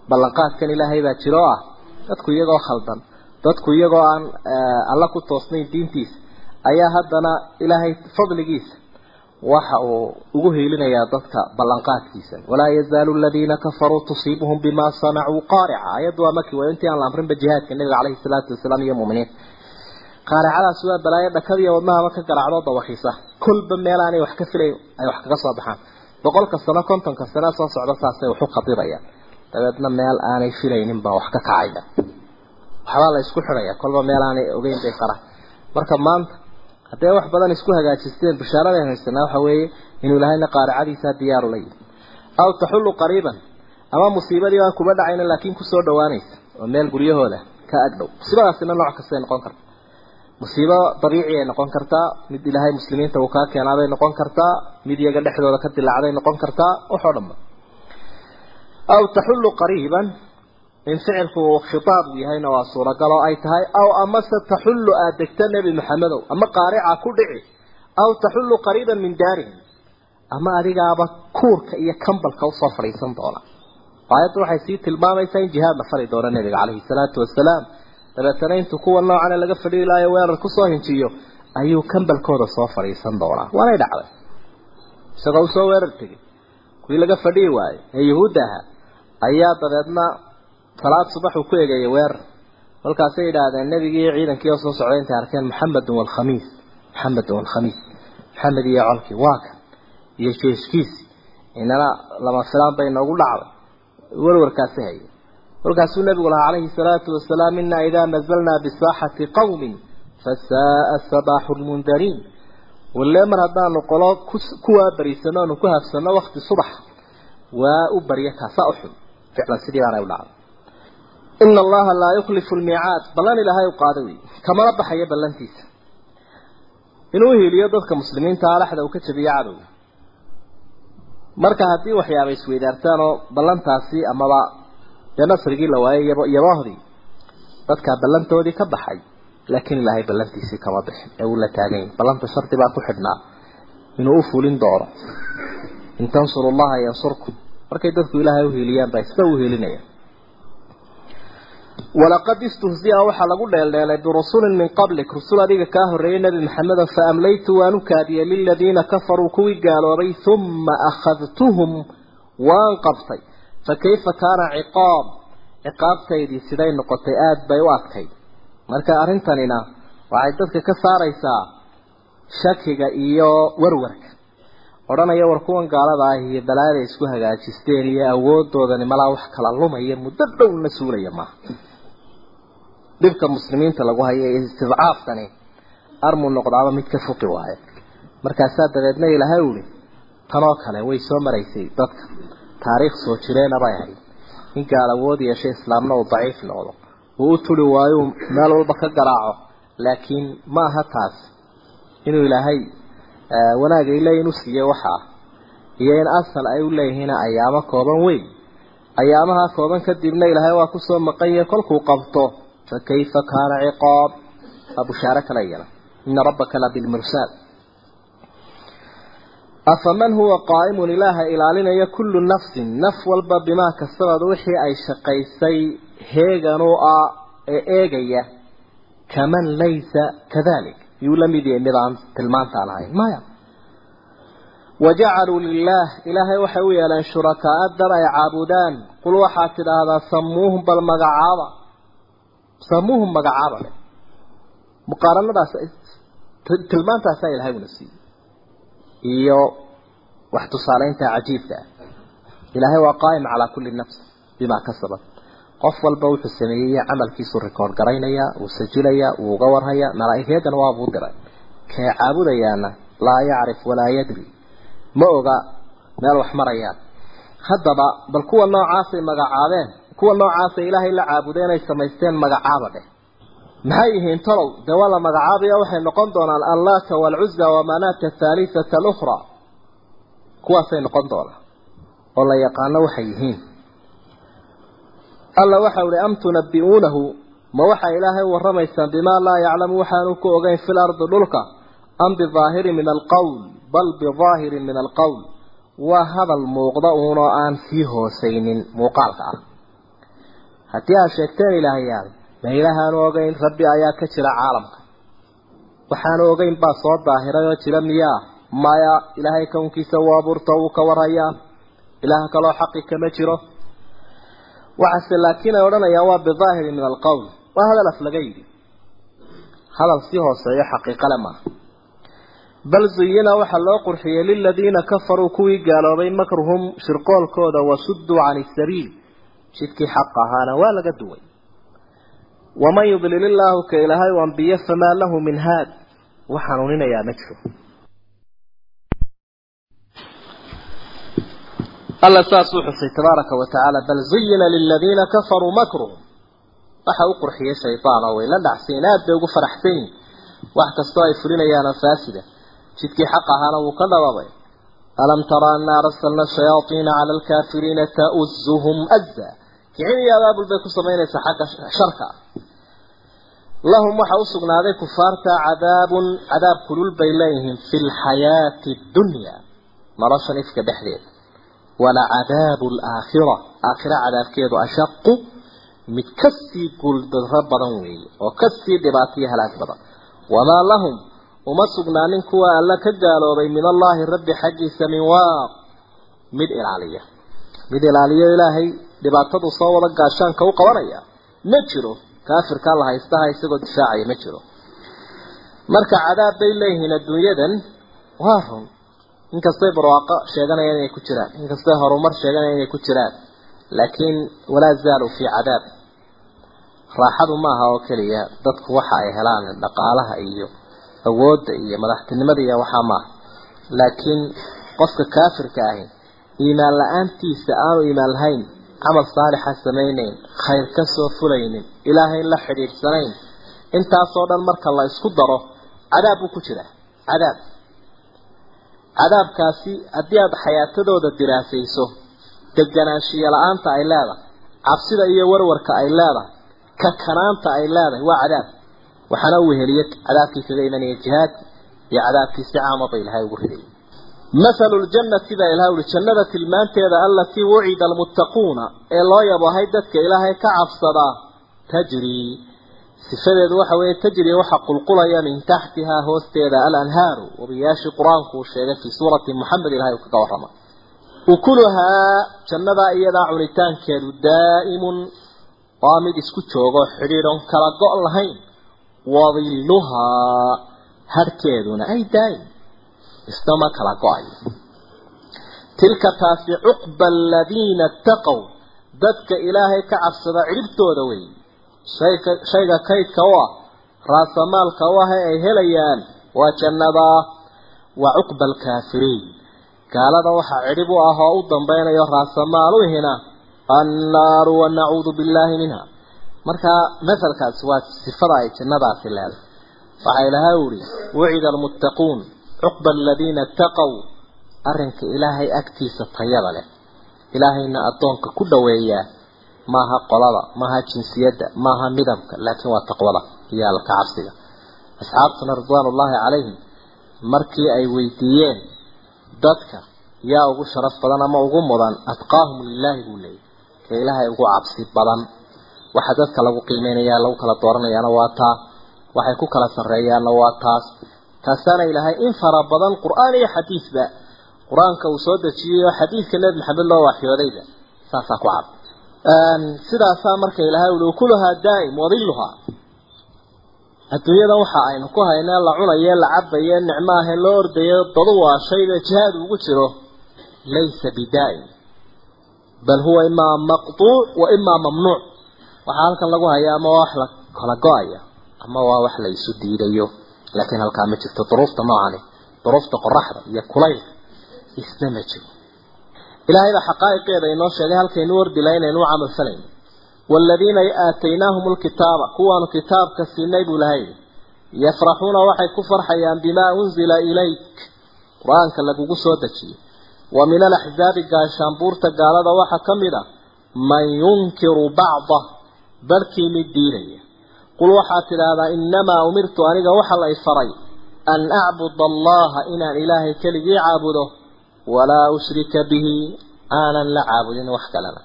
ballanqaadkan ilaahay baa jiro ah dadku iyagoo khaldan dadku iyagoo aan alla ku toosnayn diintiisa ayaa haddana ilaahay fadligiisa waxa uu ugu hiilinayaa dadka ballanqaadkiisa. Walaa yazaalu aladiina kafaruu tusiibuhum bima sanacuu qaarica. Ayaddu waa markii waa intii aan la amrinba jihaadka nabiga caleyhi salaatu wasalaam iyo muuminiinta qaaricadaas waa balaayo dhakadiiyo wadnahaba ka garaacdoo dawaxisa kolba meel aanay wax ka filayn ay wax kaga soo baxaan. Boqolka sano kontonka sano soo socda saasay waxu qadirayaan dabeedna meel aanay filaynin baa wax ka kacaya waxbaa la isku xidhaya kolba meel aanay ogeyn bay qaraan marka maanta haddee wax badan isku hagaajisteen bishaaraday haysanaa waxa weeye inuu ilahayna qaaricadiisaa diyaaru la yimi aw taxullu qariiban ama musiibadii baan kuma dhacayna laakiin ku soo dhawaanaysa oo meel guryahooda ka agdhow musiibadaasina nooc kastay noqon karta musiibo dabiici ay noqon kartaa mid ilaahay muslimiinta uu kaa keenaabay noqon kartaa mid iyaga dhexdooda ka dilaacday noqon kartaa waxoo dhanba aw taxullu qariiban in ficilku uu khitaab yahayna waa suuragal oo ay tahay aw amase taxullu aad degta nebi maxamedow ama qaarica ku dhici aw taxullu qariiban min daarihim ama adigaaba kuurka iyo kambalka u soo fadhiisan doona. Aayaddu waxay sii tilmaamaysaa in jihaad fari doono nebiga caleyhi salaatu wasalaam dabeetana intuu kuwa noocana laga fadhiyi lahayo weerar ku soo hinjiyo ayuu kambalkooda soo fadhiisan doonaa. Waanay dhacday. Isagoo u soo weerar tegay kuwii laga fadhiyi waayey ee yuhuudda ahaa ayaa dabeedna salaad subax uu ku egeeyay weerar markaasay yidhaahdeen nebigii ciidankii oo soo socday intay arkeen maxamedun walkhamiis maxamedun walkhamiis maxamed iyo colkii waa kan iyo jeeshkiisi inana lama filaan bay noogu dhacday. Warwarkaasi haya markaasuu nabigu lahaa calayhi salaatu wasalaam inaa idaa nazalnaa bisaaxati qawmin fasaaa sabaaxu lmundariin walle mar haddaanu qolo kuwaa bariisano aanu ku habsano wakti subax waa u barya kaasaa u xun. Ficlan sidii baanay u dhacday ina allaha laa yukhlifu lmiicaad ballan ilaahay u qaada wey kamala baxaya ballantiisa inuu hiiliyo dadka muslimiinta alaxda uu ka jabiyo cadowga marka haddii waxyaaba isweydaartaan oo ballantaasi amaba dee nasrigii la waayay yabo yaboohdii dadkaa ballantoodii ka baxay laakiin ilaahay ballantiisii kama bixin ee uu la taagany ballanta shardi baa ku xidhnaa inuu u fulin doono in tansuru llaha yansurkum markay dadku ilaahay uhiiliyaan baa sida u hiilinaya walaqad istuhzi'a waxaa lagu dheeldheelay birusulin min qablik rusul adiga kaa horreeyay nebi maxamedo fa amlaytu waan u kaadiyey liladiina kafaruu kuwii gaaloobay uma akhadtuhum waan qabtay. Fa kayfa kaana ciqaab? Ciqaabtaydii siday noqotay aada bay u adkayd. Marka arrintanina waxay dadka ka saaraysaa shakiga iyo warwarka. Odhanaya war kuwan gaalada ah iyo balaada isku hagaajisteen iyo awoodoodani malaa wax kala lumaya muddo dhowna suulaya maaha dhibka muslimiinta lagu hayo ee istidcaafkani armuu noqdaaba mid ka fuqi waayo markaasaa dabeedna ilaahay uli tanoo kale way soo maraysay dadka taariikh soo jireena bay ahayd. In gaal awood yeeshay islaamna uu daciif noqdo. Uu u turi waayo meel walba ka garaaco. Laakiin ma aha taas inuu ilaahay wanaag ay leeyihiin u siiye waxaa iyo in asal ay u leeyihiin ayaamo kooban weyn. Ayaamaha kooban kadibna ilaahay waa ku soo maqanya kolkuu qabto fa kayfa kaana ciqaab waa bushaaro kala yeela ina rabbaka la bilmirsaad afaman huwa qaa'imun ilaaha ilaalinaya kullu nafsin naf walba bimaa kasabad wixii ay shaqaysay heegan u ah ee eegaya kaman laysa kadalik yuu la mid yahay mid aan tilmaantaan ahayn maya wajacaluu lilaah ilaahay waxay u yeeleen shurakaa dad ay caabudaan qul waxaad tidhaahdaa samuuhum magacaaba leh. Muqaaranadaas tilmaantaasaa ilahay una siiyey iyo wax tusaaleynta cajiibka ah. Ilaahay waa qaa'im calaa kulli nafs bimaa kasabat. Qof walba wuxuu sameeyey camalkiisu rikoord garaynaya uu sajilaya uu uga warhaya malaa'igeedana waabuu diray. Kee caabudayaana? Laa yacrif walaa yadri. Ma oga meel wax marayaan. Haddaba bal kuwa noocaasay magacaabeen kuwa noocaasay ilaahay la caabudeen ay samaysteen magacaaba dheh. Maxay yihiin talow dee waa la magacaabaya waxay noqon doonaan allaata waalcuza wamanaata athaalisata alukhra kuwaasay noqon doonaan oo la yaqaano waxay yihiin. Alla waxa uhi am tunabbi'uunahu? Ma waxaa ilaahay warramaysaan bimaa laa yaclamu waxaanu ku ogeyn fil ardi dhulka am bidaahirin min alqowl bal bidaahirin min alqowl waa hadal muuqda uunoo aan sii hoosaynin muuqaalka ah haddii aad sheegteen ilaahayaal ma ilaahaanu ogeyn rabbi ayaa ka jira caalamka. Waxaanu ogeyn baa soo daahiray oo jira miyaa maya ilaahay kownkiisa uu abuurta wuu ka warhayaa ilaah kaloo xaqi kama jiro. Waxaase laakiin ay odhanayaan waa bidaahiri min alqowl waa hadal af laga yidhi. Hadal si hooseeyo xaqiiqale maaha bal zuyina waxaa loo qurxiyey liladiina kafaruu kuwii gaaloobay makruhum shirqoolkooda wasuduu cani sabiil jidkii xaq ahaana waa laga duway. Waman yudlil illaahu ka ilaahay u ambiye famaa lahu min haad. Wax hanuuninayaa ma jiro. Alla saasuu xusay tabaaraka wa tacaala bal zuyina liladiina kafaruu makruhum. Waxa u qurxiyey shaydaan oo way la dhacsayin aad bay ugu faraxsan yihiin wax kastoo ay fulinayaanoo faasida. Jidkii xaq ahaana wuu ka dhababay alam tara anna arsalna shayaaiina cala alkaafiriina ta'uzuhum azza kicin iyo abaabul bay ku samaynaysaa xagga sharka. Lahum waxa u sugnaaday kufaarta cadaabun cadaab kulul bay leeyihiin fi lxayaati addunya noloshan ifka dhexdeeda. Wala cadaabu alaakhira aakhira cadaabkeedu ashaqu mid ka sii guuldaro badan weeye oo ka sii dhibaataiyo halaag badan. Wamaa lahum uma sugnaanin kuwa alla ka gaaloobay min allaahi rabbi xaggiisa min waaq mid ilaaliya. Mid ilaaliyo ilaahay dhibaatadu soo wada gaashaanka u qabanaya ma jiro. Kaafirkaa la haystaha isagoo difaacaya ma jiro. Marka cadaab bay leeyihiin adduunyadan waa run. Inkastay barwaaqo sheeganayaan inay ku jiraan. Inkastay horumar sheeganayaan inay ku jiraan. Laakiin walaa zaalu fii cadaab. Raaxadu maaha oo keliya. Dadku waxa ay helaan dhaqaalaha iyo awoodda iyo madaxtinimada iyo waxaa maaha laakiin qofka kaafirka ahi iimaan la'aantiisa aanu iimaan lahayn camal saalixa samaynayn khayr ka soo fulaynin ilaahay la xidhiidhsanayn intaasoo dhan marka la isku daro cadaab buu ku jiraa cadaab. Cadaabkaasi haddii aada xayaatadooda diraasayso deganaanshiyo la'aanta ay leedahay cabsida iyo warwarka ay leedahay kakanaanta ay leedahay waa cadaab. Waxaana u weheliye cadaabkii kaga imanaya jihaadki iyo cadaabkii si caamaba ilahay ugu ridayay mathalu ljannati baa ilahay uri jannada tilmaanteeda allatii wucida almuttaquuna ee loo yabahay dadka ilaahay ka cabsadaa tajrii sifadeedu waxa weeye tajri waxa qulqulaya min taxtihaa hoosteeda alanhaaru wabiyaashii qur'aanku uu sheegay fii suurati moxamed ilahay uu kaga warrama ukuluhaa jannadaa iyadaa cunitaankeedu daa'imun waa mid isku joogo xidhiidhon kala isnama kala go'ayo tilka taasi cuqba aladiina itaqow dadka ilaahay ka cabsada cidhibtooda wey shayga shayga kaydka u ah raasamaalka u ah ee ay helayaan waa jannadaa wa cuqba alkaafiriin. Gaalada waxaa cidhib u ah oo u dambeynayo raasamaal u hina annaaru wa nacuudu billaahi minha. Markaa masalkaasi waa sifada ay jannadaasi leedahay. Waxaa ilahay uhi wucida almuttaquun cuqba aladiina itaqow arrinka ilaahay agtiisa tayada leh ilaahayna addoonka ku dhoweeyaa maaha qolada maaha jinsiyadda maaha midabka laakiin waa taqwada iyo alka cabsiga asxaabtuna ridwaanullaahi calayhim markii ay weydiiyeen dadka yaa ugu sharaf badan ama ugu mudan atqaahum lilaahi buu leeyay ka ilaahay ugu cabsi badan waxa dadka lagu qiimeynaya lagu kala dooranayaana waa taa waxay ku kala sarreeyaanna waa taas taasaana ilaahay in fara badan qur'aan iyo xadiidba qur'aanka uu soo dejiyey oo xadiidka nebi maxamed loo waxyoodayba saasaa ku cad. Sidaasaa marka ilaahay uli ukuluhaa daa'im wadiluhaa adduunyada waxa aynu ku haynee la cunaye la cabaye nicmo ahe loo ordayo dadu waa shayga jihaad ugu jiro. Laysa bidaa'im. Bal huwa imaa maqtuuc wa imaa mamnuuc waxaa halkan lagu hayaa ama waa wax la kala go'aya ama waa wax la isu diidayo laakiin halkaa ma jirto. Duruufta noocani duruufta qoraxda iyo kulaylka isna ma jiro. Ilaahay baa xaqaa'iqeeda inoo sheegay halkaynu wardi laha inaynu u camal falayno waaladiina aataynaahum lkitaaba kuwaanu kitaabka siinay buu lahay yafraxuuna waxay ku farxayaan bimaa unzila ilayk. Qur'aanka lagugu soo dejiyey. Wa min alaxzaabi gaashaanbuurta gaalada waxaa ka mid a man yunkiru bacdah barkii mid diidaya qul waxaad tidhaahdaa innamaa umirtu aniga waxa la ifaray an acbuda allaha inaan ilaahay keligii caabudo walaa ushrika bihi aanan la caabudin wax kalena.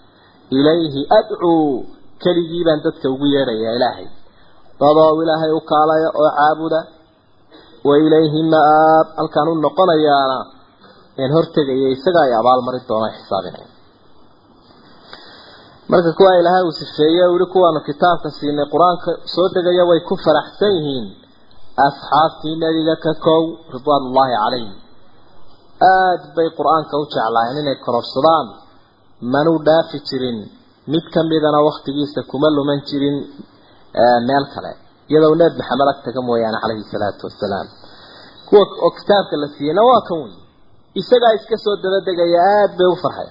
Ilayhi adcuu keligii baan dadka ugu yeedhayaa ilaahay. Dadoo ilaahay u kaalaya oo caabuda wa ilayhi ma-aab halkaan u noqonayaana een hortegaya isaga ay abaalmarin doona xisaabinaya marka kuwa ilaahay uu sifeeye weli kuwaanu kitaabka siinay qur'aanka soo degaya way ku faraxsan yihiin. Asxaabtii nebiga ka kow ridwaanullaahi calayhim. Aada bay qur'aanka u jeclaayeen inay kororsadaan. Manuu dhaafi jirin mid ka midana waktigiisa kuma luman jirin meel kale. Iyadoo nebi maxamed ag taga mooyaane calayhi salaatu wasalaam kuwa oo kitaabka la siiyeyna waa kan wey isagaa iska soo dabadegaya aada bay u farxay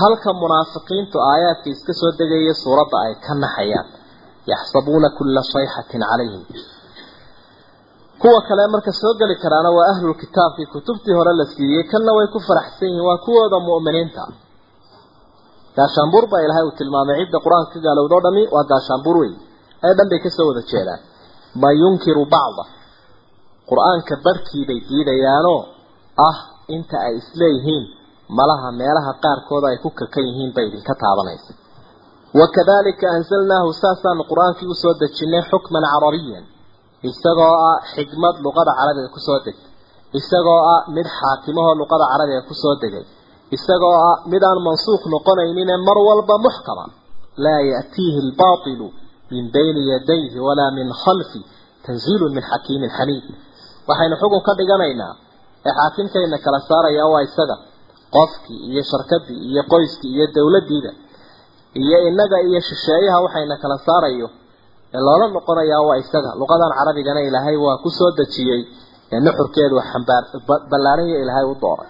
halka munaafiqiintu aayaadka iska soo degaya suuradda ay ka naxayaan. Yaxsabuuna kulla sayxatin calayhim. Kuwa kale marka soo geli karaana waa ahlul kitaabkii kutubtii hore la siiyey kanna way ku faraxsan yihiin waa kuwooda mu'miniinta. Gaashaanbuur baa ilaahay uu tilmaamay cidda qur'aanka ka gaalowdoo dhami waa gaashaanbuur wey ay dhan bay ka soo wada jeedaan. Ma yunkiru bacda? Qur'aanka barhkii bay diidayaanoo ah inta ay isleeyihiin malaha meelaha qaarkooda ay ku kakan yihiin bay idinka taabanaysa. Wakadalika anzalnaahu saasaanu qur'aankii u soo dejinay xukman carabiyan isagoo ah xikmad luqada carabiga ku soo degtay isagoo ah mid xaakimahoo luqada carabiga ku soo degay isagoo ah mid aan mansuuq noqonaynine mar walba muxkama laa ya'tiihi albaatilu min bayni yadayhi walaa min khalfi tanziilun min xakiimin xamiid waxaynu xukun ka dhiganaynaa ee xaakimkayna kala saaraya waa isaga qofkii iyo sharkadii iyo qoyskii iyo dowladdiida iyo innaga iyo shisheeyaha waxayna kala saarayo ee loola noqonayaa waa isaga. Luqadan carabigana ilaahay waa ku soo dejiyey ee nuxurkeedu xambaar ballaaranya ilaahay u dooray.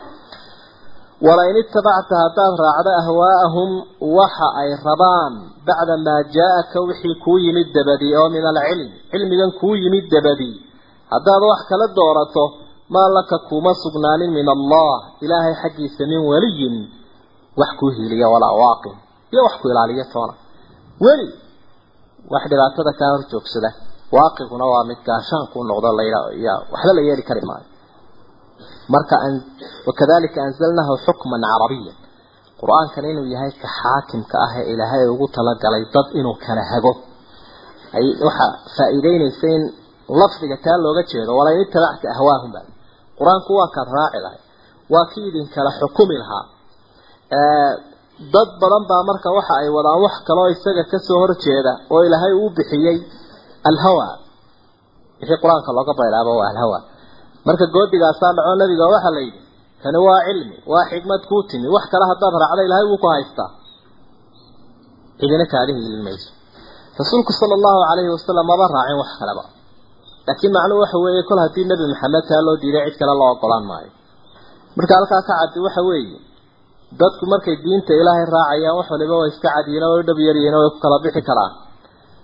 Walain itabacta haddaad raacdo ahwaa'ahum waxa ay rabaan bacda maa jaa-aka wixii kuu yimid dabadii oo min alcilm cilmigan kuu yimid dabadii haddaad wax kala doorato maa laka kuma sugnaanin min allah. Ilaahay xaggiisa min weliyin wax kuu hiiliya walaa waaqin. Iyo wax ku ilaaliyo toona. Weli wax dhibaatada kaa hor joogsada. Waaqiguna waa mid gaashaan kuu noqdo layya waxba la yeeli kari maayo. Marka wakadalika anzalnahu xukman carabiyan. Qur'aankan inuu yahay ka xaakimka ah ee ilaahay ugu talagalay dad inuu kala hago. Ay waxa faa'iideynaysa in lafdiga kaa looga jeedo walain itabacta ahwaahum baa qur'aanku waa kaad raaci lahay waa kii idinkala xukumi lahaa. Dad badan baa marka waxa ay wadaan wax kaloo isaga ka soo horjeeda oo ilaahay uu bixiyey alhawa. Wixii qur'aanka looga baylaaba waa alhawa. Marka goodigaasaa dhaco nabiga waxaa la yidhi kani waa cilmi waa xikmad kuu timi wax kale haddaad raacda ilaahay wuu ku haystaa. Cidina kaaga hiilin mayso rasuulku sala allahu calayhi wasalam maba raacin wax kaleba laakiin macnuhu waxa weeye kol haddii nebi maxamed taa loo diiday cid kale loo ogolaan maayo. Marka halkaa ka caddi waxa weeye dadku markay diinta ilaahay raacayaan wax waliba waa iska cadiyiin oo dhab yaryihiin oo way ku kala bixi karaan.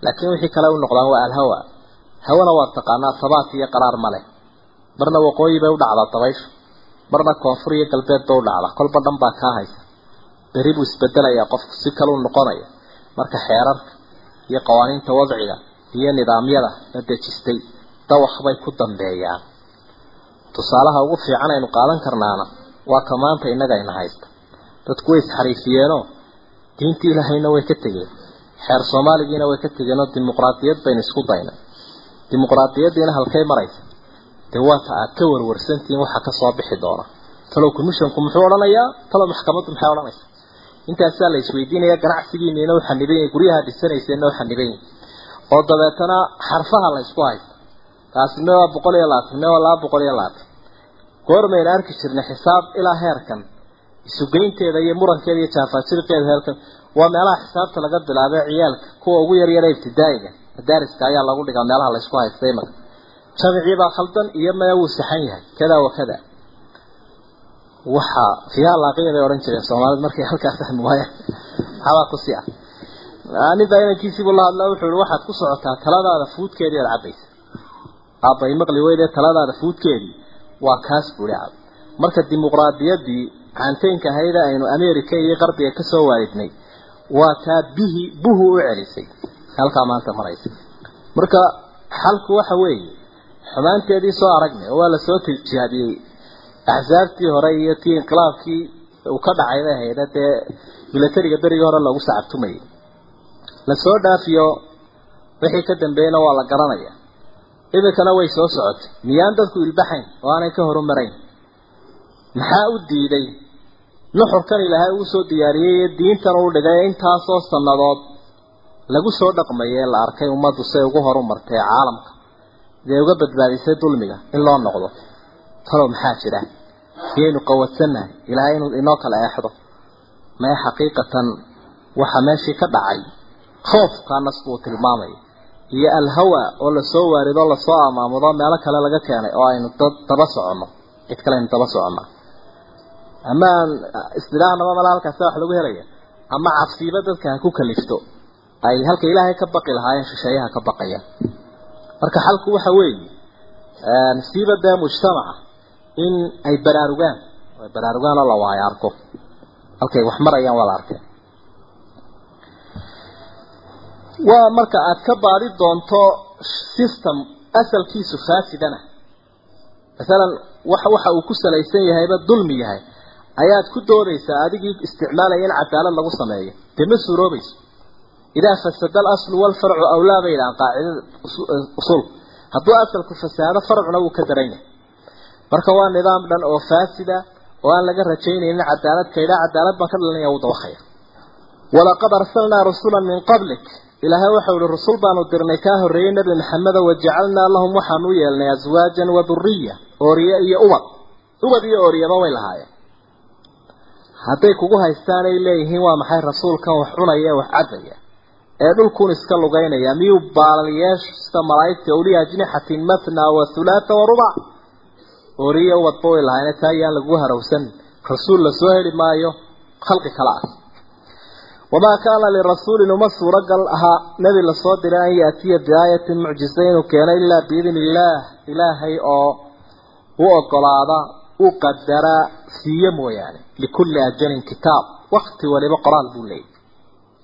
Laakiin wixii kale u noqdaan waa alhawa. Hawana waa taqaanaa sabaat iyo qaraar ma leh. Marna waqooyi bay u dhacdaa dabayshu marna koonfur iyo galbeed ba u dhacda kolba dhan baa kaa haysa. Beri buu isbedelayaa qofku si kaleu noqonaya. Marka xeerarka iyo qawaaniinta wadciga iyo nidaamyada la dejistay dawaq bay ku dambeeyaan. Tusaalaha ugu fiican aynu qaadan karnaana waa ka maanta innaga ayna haysta dadku way isxariifiyeenoo diintii ilaahayna way ka tegeen. Xeer soomaaligiina way ka tegeenoo dimuqraadiyad baynu isku daynay dimuqraadiyaddiina halkay maraysa dee waata aad ka warwarsantihiin waxa ka soo bixi doona. Talow commissionku muxuu odhanayaa? Talow maxkamaddu maxay odhanaysa intaasaa la isweydiinaya ganacsigiiniina yahay guryaha dhisanayseena yahay oo dabeetana xarfaha la isku haysta taasina waa boqol iyo labaatan ne waa laba boqol iyo labaatan. Goormayna arki jirnay xisaab ilaa heerkan isugeynteeda iyo murankeeda iyo jaafaajirkeeda heerkan. Waa meelaha xisaabta laga bilaabay ciyaalka kuwa ugu yaryara ibtidaa'iga. Madaariska ayaa lagu dhigaa meelaha la isku haysta imaka jamicii baa khaldan iyo maya wuu saxan yahay. Kada wa kada waxa fiiha laaqiya bay odhan jireen soomaalida markay halkaa fahmi waayaan maxabaa ku sii ah. Nin baa inankiisiibuu la hadlaa wuxuu yihi waxaad ku socotaa taladaada fuudkeedii aad cabaysa aabbay maqli weyde taladaada fuudkeedii waa kaas buuri cab marka dimuqraadiyaddii caanteynka hayda aynu america iyo qarbiga ka soo waalidnay waa taa bihi buhu u celisay. Halkaa maanta maraysa. Marka xalku waxa weeye xumaanteedii soo aragnay oo waa la soo tijaabiyey axsaabtii hore iyo tii inqilaabkii uu ka dhacay bay hayda dee milatariga berigii hore loogu sacabtumayay la soo dhaafiyo wixii ka dambeeyena waa la garanaya iminkana way soo socotay. Miyaan dadku ilbaxayn? Oo aanay ka horumarayn maxaa u diiday? Nuxurkan ilaahay uu soo diyaariyey ee diintan uu dhigay intaasoo sannadood lagu soo dhaqmayay la arkay ummaddu say ugu horumartay ee caalamka. Dee uga badbaadisay dulmiga in loo noqdo. Talow maxaa jira? Miyaynu qawadsannahay ilaahay inuu inoo kala eexdo. Mee xaqiiqatan waxa meeshii ka dhacay? Khoofkaa nas buu tilmaamaya iyo alhawa oo la soo waarido la soo amaamudo meelo kale laga keenay oo aynu dad daba soconno. Cid kale aynu daba soconnaa ama aan istidaahnaba mala halkaasa wax lagu helaya ama cabsiiba dadka ha ku kalifto ay halka ilaahay ka baqi lahaayeen shisheeyaha ka baqayaan marka xalku waxa weeye siiba dee mujtamaca in ay baraarugaan. Baraarugaan oo la waayo arko halkay wax marayaan waa la arkay waa marka aad ka baadi doonto system asalkiisu faasidana. Masalan waxa waxa uu ku salaysan yahayba dulmi yahay. Ayaad ku doodaysaa adigii isticmaalaya in cadaalad lagu sameeyo. Dee ma suuroobayso. Idaa fasada alaslu walfarcu awlaa bay yidhahaan qaacidada usul. Hadduu asalku fasaado farcuna wuu ka daran yahay marka waa nidaam dhan oo faasida oo aan laga rajaynaynin cadaalad kaydha cadaalad baan ka dhalinaya wuu dabakaya walaqad arsalnaa rusulan min qablik ilaahay waxau ihi rusul baanu dirnay kaa horreeyey nebi maxameda wajacalnaa lahum waxaanu u yeelnay aswaajan wa duriya ooriye iyo ubad. Ubad iyo ooriyaba way lahaayeen. Hadday kugu haystaan ay leeyihiin waa maxay rasuulkan wax cunaya wax cabaya ee dhulkuun iska lugaynaya miyuu baalaliyeeshu sida malaa'igta uliya ajnixatin matna wa thulaatha wa rubac ooriye ubadba way lahaayeen taa yaan lagu harawsan rasuul la soo heli maayo khalqi kale ah wamaa kaana lirasuulin uma suuragal ahaa nebi la soo diray an yaatiya biaayatin mucjisa inuu keeno ilaa biidni illaah ilaahay oo u ogolaada u qadaraa siiye mooyaane likulli ajalin kitaab wakti waliba qoraal buu leeyahy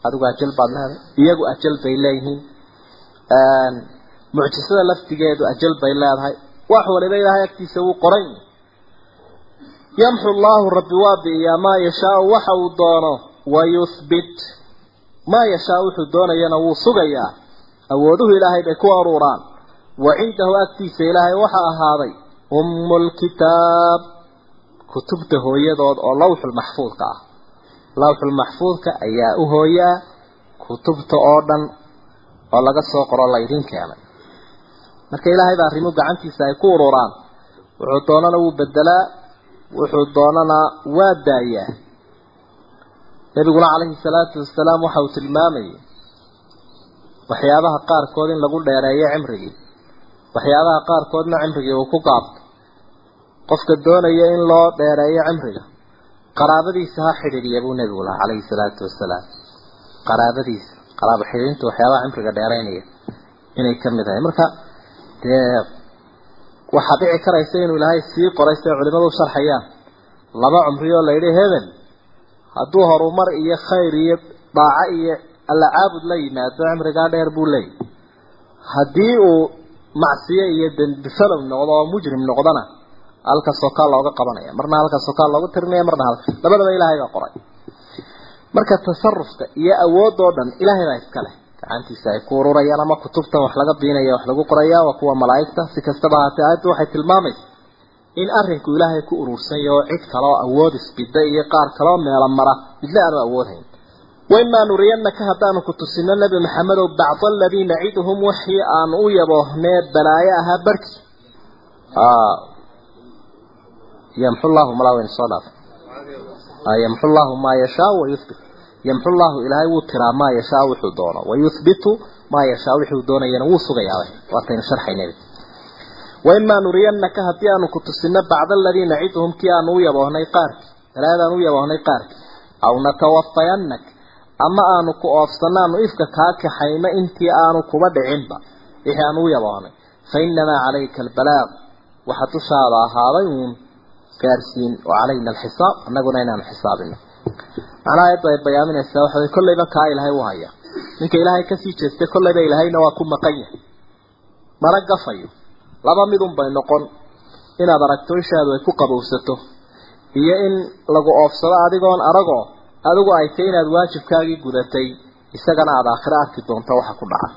adigu ajal baad leedahay iyagu ajal bay leeyihiin mucjisada laftigeedu ajal bay leedahay wax waliba ilaahay agtiisa wuu qoran yamxu llaahu rabbi waa bi'iyaa maa yashaau waxa uu doono wayuhbit maa yashaa wuxuu doonayana wuu sugayaa awooduhu ilaahay bay ku aruuraan wa cindahu agtiisa ilaahay waxaa ahaaday ummulkitaab kutubta hooyadood oo lawxulmaxfuudka ah lawxulmaxfuudka ayaa u hooyaa kutubta oo dhan oo laga soo qoro laydin keenay marka ilaahay baa arrimu gacantiisa ay ku ururaan wuxuu doonana wuu bedelaa wuxuu doonana waa daayaa nabiguna calayhi salaatu wasalaam waxa uu tilmaamayay waxyaabaha qaarkood in lagu dheereeyo cimrigii. Waxyaabaha qaarkoodna cimrigii uu ku gaabto. Qofka doonaya in loo dheereeyo cimriga qaraabadiisa ha xidhiidhiya buu nebigu lahaa calayhi salaatu wasalaam qaraabadiisa qaraabo xidhiidhinta waxyaabaha cimriga dheereynaya inay ka mid tahay. Marka dee waxaa dhici karaysa inuu ilaahay sii qoray siday culimadu u sharxayaan. Laba cumri oo layidhi hebel hadduu horumar iyo khayr iyo daaco iyo alla caabud la yimaado cimrigaa dheer buu leeyahy haddii uu macsiyo iyo dembifalow noqdo oo mujrim noqdona halka sokaa looga qabanaya. Marna halka sokaa loogu tirinaya marna halka. Labadaba ilaahay baa qoray. Marka tasarufka iyo awoodoo dhan ilaahay baa iska leh. Gacantiisa ay ku ururayaan ama kutubtan wax laga biinaya wax lagu qoraya waa kuwa malaa'igta. Si kastaba haatee aayaddu waxay tilmaamaysa in arrinku ilaahay ku urursan yaho cid kale oo awood isbida iyo qaar kaleoo meelo mara midle aanu awoodhayn waimaa nuriyannaka haddaanu ku tusino nebi maxamedow bacda aladii naciduhum wixii aanu u yaboohnee balaayo ahaa barki. Yamxu llahu malaa waynu soo dhaafay yamxu llahu maa yashaa wayuhbit yamxu llahu ilaahay wuu tiraa maa yashaa wuxuu doono. Wayuhbitu maa yashaa wuxuu doonayana wuu sugayaabay waataynu sharxaynay waimaa nuriyannaka haddii aanu ku tusino bacda aladii naciduhum kii aanu u yaboohnay qaarkii balaayadaanu u yaboohnay qaarkii aw natawafayannak ama aanu ku oofsano aanu ifka kaa kaxayno intii aanu kuba dhicinba wixii aanu u yaboohnay fa innamaa calayka albalaaq waxa dushaada ahaaday uun gaarsiin oo calayna alxisaab annaguna inaanu xisaabino macnaha ayadda ay bayaaminaysaa waxa way kollayba kaa ilaahay u haya ninka ilaahay ka sii jeestay kollayba ilaahayna waa ku maqan yahay mana gafayo laba midun bay noqon inaad aragto ishaadu ay ku qabowsato. Iyo in lagu oofsado adigoon aragoo adigu ay tay inaad waajibkaagii gudatay isagana aada aakhiro arki doonto waxa ku dhaca.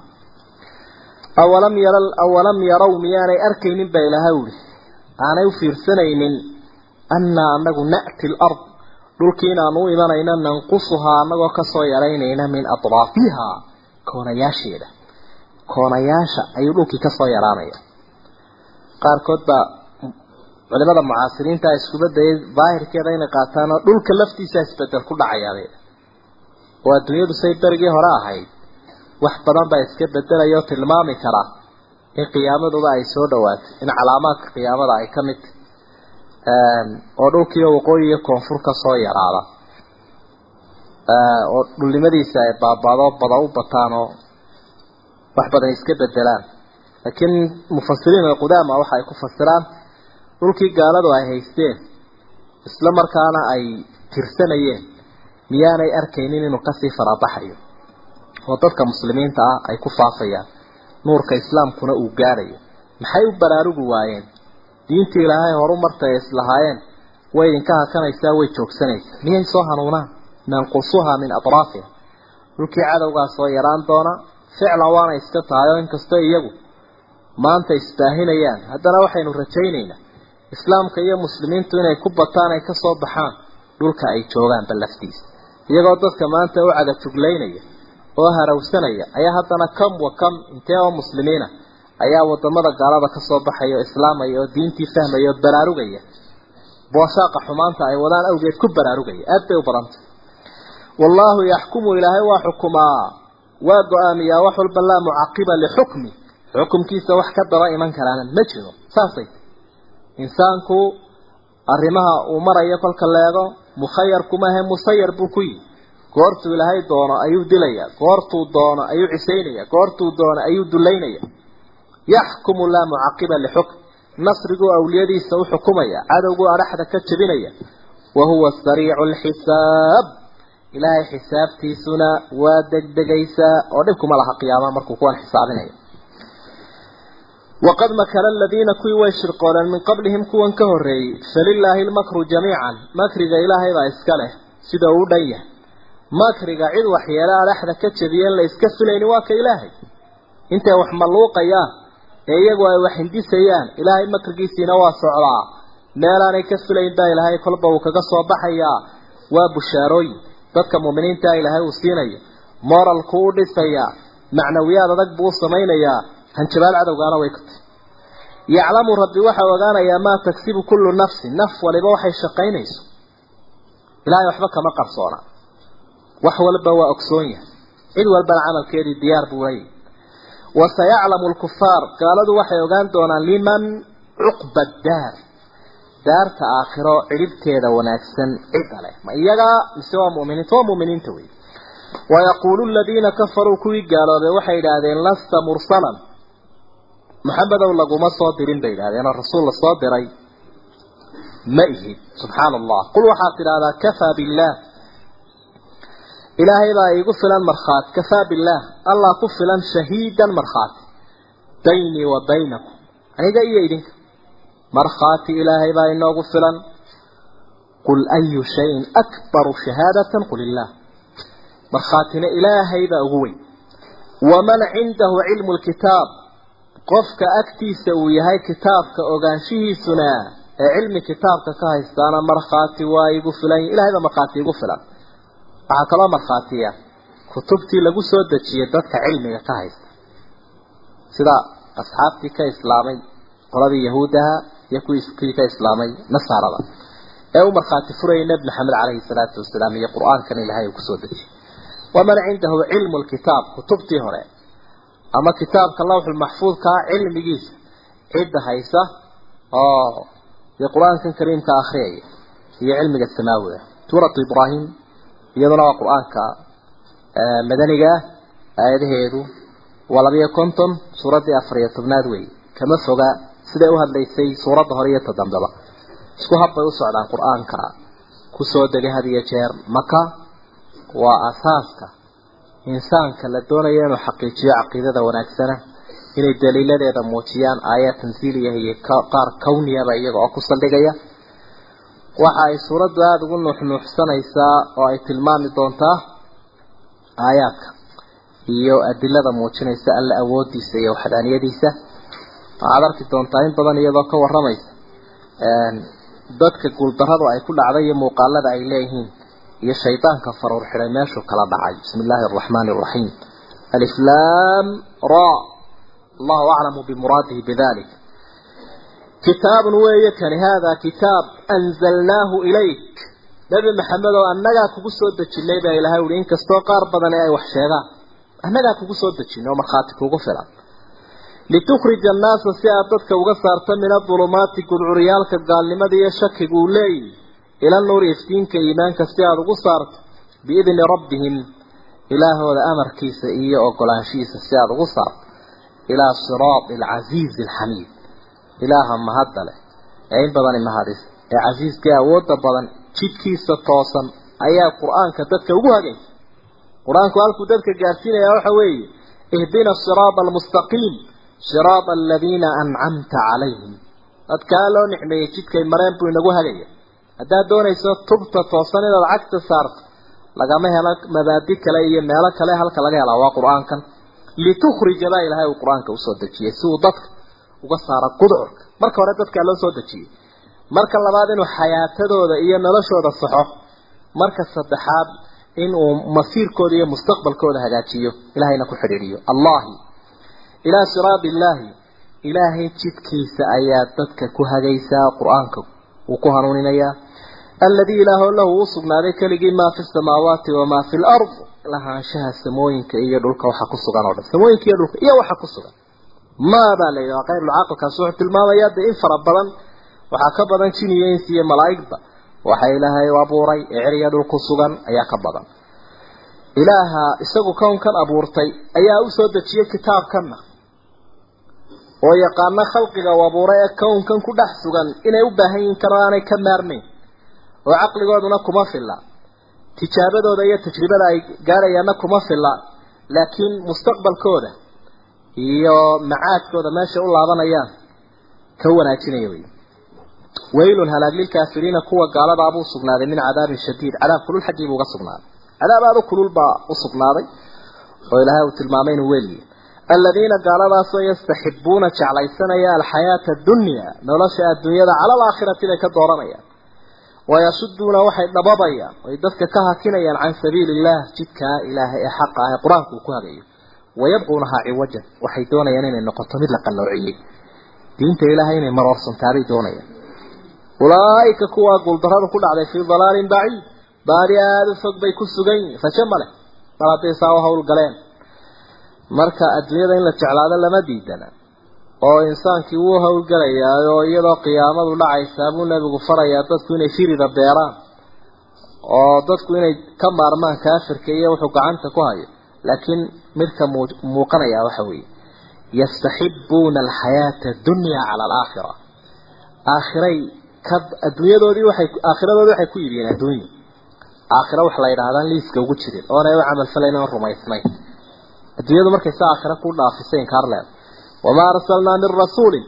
Awalam yara awalam yarow miyaanay arkaynin baa ilaahay uhi aanay u fiirsanaynin annaa anagu na'ti lard dhulkii inaanu u imanayna nanqusuhaa anagoo ka soo yaraynayna min atraafiha koonayaasheeda. Koonayaasha ayuu dhulkii ka soo yaraanaya qaarkood baa culimada mucaasiriinta iskuba dayay daahirkeeda inay qaataan oo dhulka laftiisa isbeddel ku dhacayaabay oo adduunyadu say berigii hore ahayd. Wax badan baa iska bedelaya tilmaami kara in qiyaamaduba ay soo dhawaatay in calaamaadka qiyaamada ay ka mid oo dhulkiiba waqooyi iyo koonfur ka soo yaraada. Oo dhulnimadiisa ay baabaado bada u bataan oo wax badan iska bedelaan laakiin mufasiriin alqudaama waxa ay ku fasiraan dhulkii gaaladu ay haysteen isla markaana ay tirsanayeen miyaanay arkaynin inuu ka sii farabaxayo oo dadka muslimiinta ah ay ku faafayaan nuurka islaamkuna uu gaadhayo maxay u baraarugi waayeen? Diintii ilaahay horu martay islahaayeen way idinka hakanaysaa way joogsanaysaa. Miyay soo hanuunaan? Nanqusuhaa min atraafiha. Dhulkii cadowgaa soo yaraan doona ficlan waana iska tahay oo inkastoo iyagu maanta isbaahinayaan. Haddana waxaynu rajaynaynaa islaamka iyo muslimiintu inay ku bataan ay ka soo baxaan dhulka ay joogaanba laftiisa. Iyagoo dadka maanta u cadajuglaynaya oo harawsanaya ayaa haddana kam wa kam intee oo muslimiina ayaa waddamada gaalada ka soo baxaya oo islaamaya oo diintii fahmaya oo baraarugaya. Boosaaqa xumaanta ay wadaan awgeed ku baraarugaya aad bay u badantay wallaahu yaxkumu ilaahay waa xukumaa waa go'aamiyaa wax walba laa mucaqiba lixukmi xukumkiisa wax ka daba iman karaana ma jiro. Saasay. Insaanku arrimaha uu marayo kolka leego mukhayarkumahe musayar buu ku yihi goortuu ilaahay doono ayuu dilaya goortuu doono ayuu cisaynaya goortuu doono ayuu dulaynaya yaxkumu laa mucaqiba lixukm. Nasriguu awliyadiisa u xukumaya cadowguu adhaxda ka jebinaya. Wa huwa sariicu lxisaab. Ilaahay xisaabtiisuna waa degdegaysaa oo dhibkuma laha qiyaamaha markuu kuwan xisaabinayo waqad makara aladiina kuwii way shirqooleen min qablihim kuwan ka horreeyey falilaahi lmakru jamiican makriga ilaahay baa iska leh sida uu dhan yahay makriga cid waxyeele adhaxda ka jebiyeen la iska filayni waa ka ilaahay intay wax malluuqayaan ee iyagu ay wax hindisayaan ilaahay makrigiisiina waa socdaa meelaanay ka filayn baa ilaahay kolba uu kaga soo hanjabaal cadowgaana way ku tahy yaclamu rabbi waxa ogaanayaa maa tagsibu kullu nafsin naf waliba waxay shaqaynayso. Ilaahay waxba kama qarsoona wax walba waa ogsoon yahay. Cid walbana camalkeedii diyaar buu leeyahy wasayaclamu lkufaar gaaladu waxay ogaan doonaan liman cuqba daar daarta aakhiro cidhibteeda wanaagsan cidda leh. Ma iyaga mise waa muminiinta? Waa muminiinta wey wayaquulu aladiina kafaruu kuwii gaaloobay waxay yidhaahdeen lasta mursalan maxamedow laguma soo dirin bay yidhahdeen oo rasuul la soo diray. Ma ihid subxaana allah qul waxaad tidhahdaa kafaa billaah ilaahay baa iigu filan markhaati kafaa billaah allah ku filan shahiidan markhaati baynii wa baynakum. Aniga iyo idinka. Markhaati ilaahay baa inoogu filan. Qul ayu shayin akbaru shahaadatan qul illaah markhaatina ilaahay baa ugu weyn. Waman cindahu cilmu lkitaab qofka agtiisa uu yahay kitaabka ogaanshihiisuna ee cilmi kitaabka ka haystaana markhaati waa igu filan ilahay baa markhaati igu filan. Waxaa kaloo markhaatiya kutubtii lagu soo dejiyay dadka cilmiga ka haysta. Sida asxaabtii ka islaamay qoladii yahuudaha iyo kuwii ka islaamay nasaarada ee u markhaati furayay nebi maxamed caleyhi salaatu wasalaam iyo qur'aankan ilaahay uu ku soo dejiyey waman cindahu cilmu lkitaab kutubtii hore ama kitaabka lawxulmaxfuudkaa cilmigiisa cidda haysa oo dee qur'aankan kariimka akhriyaya iyo cilmiga samaawiga. Suuratu ibraahim iyaduna waa qur'aanka madaniga ah aayadaheedu waa labiyo konton suuraddii afar iyo tobnaad wey kama foga siday u hadlaysay suuradda hore iyo ta dambeba isku habbay u socdaan qur'aanka. Kusoo degay had iyo jeer. Maka waa asaaska insaanka la doonayo inuu xaqiijiyo caqiidada wanaagsana inay daliiladeeda muujiyaan aayaad tansiiliya iyo qaar kowniyaba iyaga oo ku saldhigaya. Waxa ay suuraddu aada ugu nuuxnuuxsanaysaa oo ay tilmaami doontaa aayaadka iyo adilada muujinaysa alla awoodiisa iyo waxdaaniyadiisa. Waxaad arki doontaa in badan iyadoo ka waramaysa dadka guuldaradu ay ku dhacday iyo muuqaalada ay leeyihiin iyo shaydaanka faruur xidhay meeshuu kala dhacay. Bismi illaahi araxmaani araxiim alif lam ra. Allahu aclamu bimuraadihi bidalik kitaabun weeye kani haadaa kitaab anzalnaahu ilayk. Nebi maxamed oo annagaa kugu soo dejinay baa ilahay uhi inkastoo qaar badani ay wax sheegaan annagaa kugu soo dejinay oo markhaati kugu filan. Litukhrija annaasa si aad dadka uga saarta min adulumaati gudcuryaalka gaalnimada iyo shakiga uu leeyihi ila nuuri iftiinka iimaanka si aada ugu saarto biidni rabbihim ilaahooda amarkiisa iyo ogolaanshihiisa si aada ugu saarto ilaa siraati alcasiizi alxamiid ilaaha mahadda leh. Ee in badani mahadis ee casiiska awoodda badan jidkiisa toosan ayaa qur'aanka dadka ugu hagaysa qur'aanku halkuu dadka gaarsiinaya waxa weeye ihdina siraata almustaqiim siraata aladiina ancamta calayhim. Dadkaa loo nicmeeyey jidkay mareen buu inagu hagaya haddaad doonayso tubta toosan inaad cagta saarto lagama helo mabaadi kale iyo meelo kale halka laga helaa waa qur'aankan. Litukhrija baa ilaahay uu qur'aanka u soo dejiyey si uu dadka uga saaro qudcurka marka hore dadkaa loo soo dejiyey. Marka labaad inuu xayaatadooda iyo noloshooda saxo. Marka saddexaad inuu masiirkooda iyo mustaqbalkooda hagaajiyo ilahayna ku xidhiidhiyo. Allahi ilaa siraadi illaahi ilaahay jidkiisa ayaa dadka ku hagaysaa qur'aanka uu ku hanuuninayaa alladii ilaahoo lahu uu sugnaaday keligii maa fi samaawaati wamaa fi lard lahaanshaha samooyinka iyo dhulka waxa ku sugan oo dhan samooyinka iyo dhulka iyo waxa ku sugan maa baa la yidhaha qayrulcaaqilkaas wuxuu tilmaamayaa dee in fara badan waxaa ka badan jin iyo ins iyo malaa'igba waxa ilaahay abuuray ee ceriya dhul sugan ayaa ka badan ilaaha isagu kownkan abuurtay ayaa u soo dejiyey kitaabkanna oo yaqaano khalqiga u abuuray ee kownkan ku dhex sugan inay u baahan yihiin kana aanay ka maarmayn oo caqligooduna kuma filla. Tijaabadooda iyo tajribada ay gaarayaanna kuma filla laakiin mustaqbalkooda iyo macaadkooda meesha u laabanayaan ka wanaajinaya wey waylun halaag lilkaafiriina kuwa gaaladaa buu sugnaaday min cadaabin shadiid cadaab kulul xaggii buu uga sugnaaday. Cadaab aada u kulul baa u sugnaaday oo ilaahay uu tilmaamay inuu weliye aladiina gaaladaasoo yastaxibuuna jeclaysanaya alxayaata addunya nolosha adduunyada cala alaakhirati bay ka dooranayaan wayasuduuna waxay dhababayaan oy dadka ka hakinayaan can sabiili illah jidkaa ilaahay ee xaqa ah ee qur'aanku uu ku hagayo wayabquunahaa ciwajan waxay doonayaan inay noqoto mid la qalloociyey diinta ilaahay inay maroorsantaabay doonayaan ulaaika kuwaa guuldarada ku dhacday fii dalaalin baciid baadi aada u fog bay ku sugan yihiin rajo ma leh mar hadday u howlgaleen marka adduunyada in la jeclaado lama diidana oo insaankii wuu howlgelayaa oo iyadoo qiyaamadu dhacaysaa buu nebigu farayaa dadku inay firida beeraan oo dadku inay ka maarmaan kaafirka iyo wuxuu gacanta ku hayo. Laakiin midka muuqanaya waxa weeye yastaxibuuna alxayaata addunya cala alaakhira. Aakhiray ka adduunyadoodii waxay aakhiradoodii waxay ku yidhiin adduunya aakhira wax la yidhaahdaan liiska ugu jirin oonay u camal falayn oon rumaysnayn. Adduunyadu markay sa aakhira ku dhaafisay inkaar leed wamaa arsalnaa min rasuulin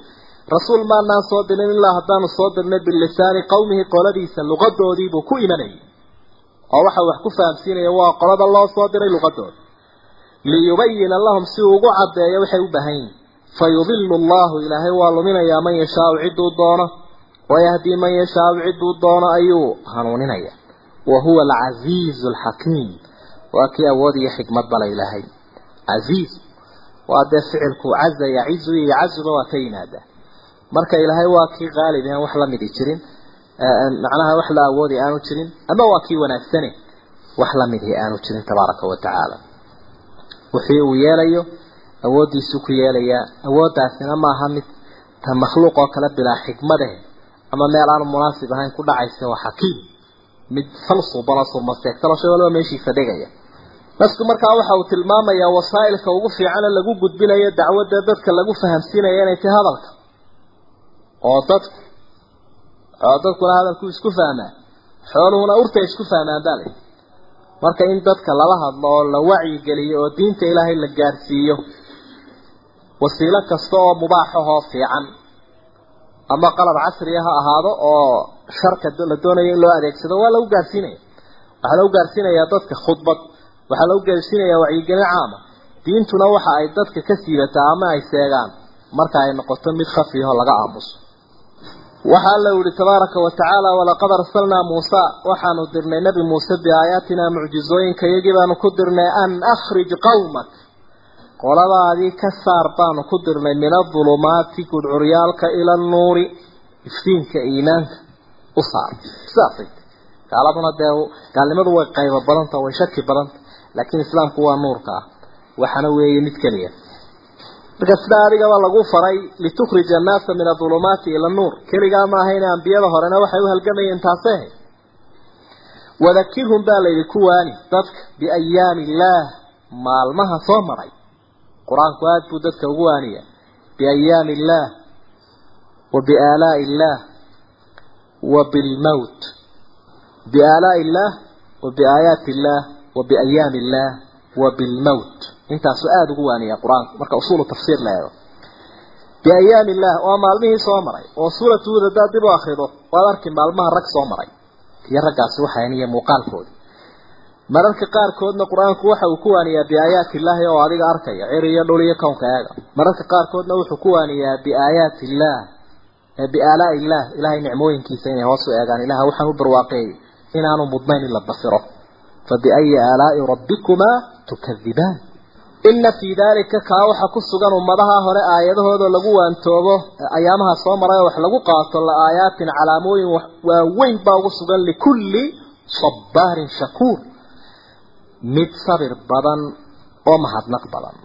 rasuul maanaan soo dirin ilaa haddaanu soo dirnay bilisaani qowmihi qoladiisa luqadoodiibuu ku imanayay oo waxa wax ku fahamsiinaya waa qolada loo soo diray luqadooda liyubayina lahum si uu ugu caddeeyo waxay u baahan yihiin fayudilu allahu ilaahay waa luminayaa man yashaau cidduu doono wayahdii man yashaau cidduu doono ayuu hanuuninaya wa huwa alcasiizu alxakiim waa kii awood iyo xikmad bala ilaahay casiiz waa dee ficilku caza yacizu iyo yacazuba waa ka yimaadaa marka ilaahay waa kii qaalib aan wax la midi jirin macnaha wax la awoodi aanu jirin ama waa kii wanaagsane wax la midhi aanu jirin tabaaraka wa tacaala. Wixii uu yeelayo awooddiisuu ku yeelayaa awooddaasina maaha mid ta makhluuq oo kale bilaa xikmade ama meel aanu munaasib ahayn ku dhacaysa waa xakiim. Mid falsuubano sumaseegtalo shay walba meeshiisa dhigaya nasku markaa waxa uu tilmaamayaa wasaa'ilka ugu fiicane lagu gudbinayo dacwadda dadka lagu fahamsiinayo inay tahay hadalka. Oo dadku oo dadkuna hadalku isku fahmaa xooluhuna urta isku fahmaan baa layihi marka in dadka lala hadlo oo la wacyigeliyo oo diinta ilaahay la gaarsiiyo wasiilo kasta oo mubaaxahoo fiican ama qalab casriya ha ahaado oo sharka la doonayo in loo adeegsado waa lagu gaarsiinaya. Waxaa lagu gaarsiinayaa dadka khudbad waxaa lagu gaarsiinayaa wacyigelin caama diintuna waxa ay dadka ka siibataa ama ay seegaan. Marka ay noqoto mid khafiyaho laga aamuso waxaa alla yihi tabaaraka wa tacaala walaqad arsalnaa muusa. Waxaanu dirnay nebi muuse biaayaatina mucjizooyinka iyagii baanu ku dirnay an akhrij qawmak. Qoladaadii ka saar baanu ku dirnay min adulumaati gudcuryaalka ila annuuri iftiinka iimaanka u saar. Sidaasay gaaladuna dee gaalnimadu way qaybo badanta way shaki badanta laakiin islaamku waa nuurka ah. Waxaana weeye mid keliya. Marka sidaa adigaba lagu faray litukhrija annaasa min adulumaati ila nuur. Keligaa ma ahayne ambiyada horena waxay u halgamayeen taasee wadakirhum baa layidhi ku waani dadka biayaami illaah maalmaha soo maray. Qur'aanku aada buu dadka ugu waaniya biayaami illaah wa biaalaa'i illaah wa bilmowt biaalaa'i illaah wa biaayaati illaah ugu waaniya qur'aanku. Marka usuulu tafsiir la eego. Biayaami illaah waa maalmihii soo maray oo suuratu huud haddaad dib u akrido waad arki maalmaha rag soo maray. Iyo raggaasi waxayn iyo muuqaalkoodi mararka qaarkoodna qur'aanku waxa uu ku waaniyaa biaayaati illaahi oo adiga arkaya cir iyo dhul iyo kownka eega. Mararka qaarkoodna wuxuu ku waaniyaa biaayaati illaah ee biaalaa'i illaah ilaahay nicmooyinkiisa inay hoos u eegaan ilaha waxaan inaanu mudnayn in la basiro aalaa'i rabbikumaa tukadibaan inna fii daalika kaa waxa ku sugan ummadaha hore aayadahooda lagu waantoobo ayaamaha soo maray wax lagu qaato la aayaatin calaamooyin waaweyn baa ugu sugan likulli sabbaarin shakuur mid sabir badan oo mahadnaq badan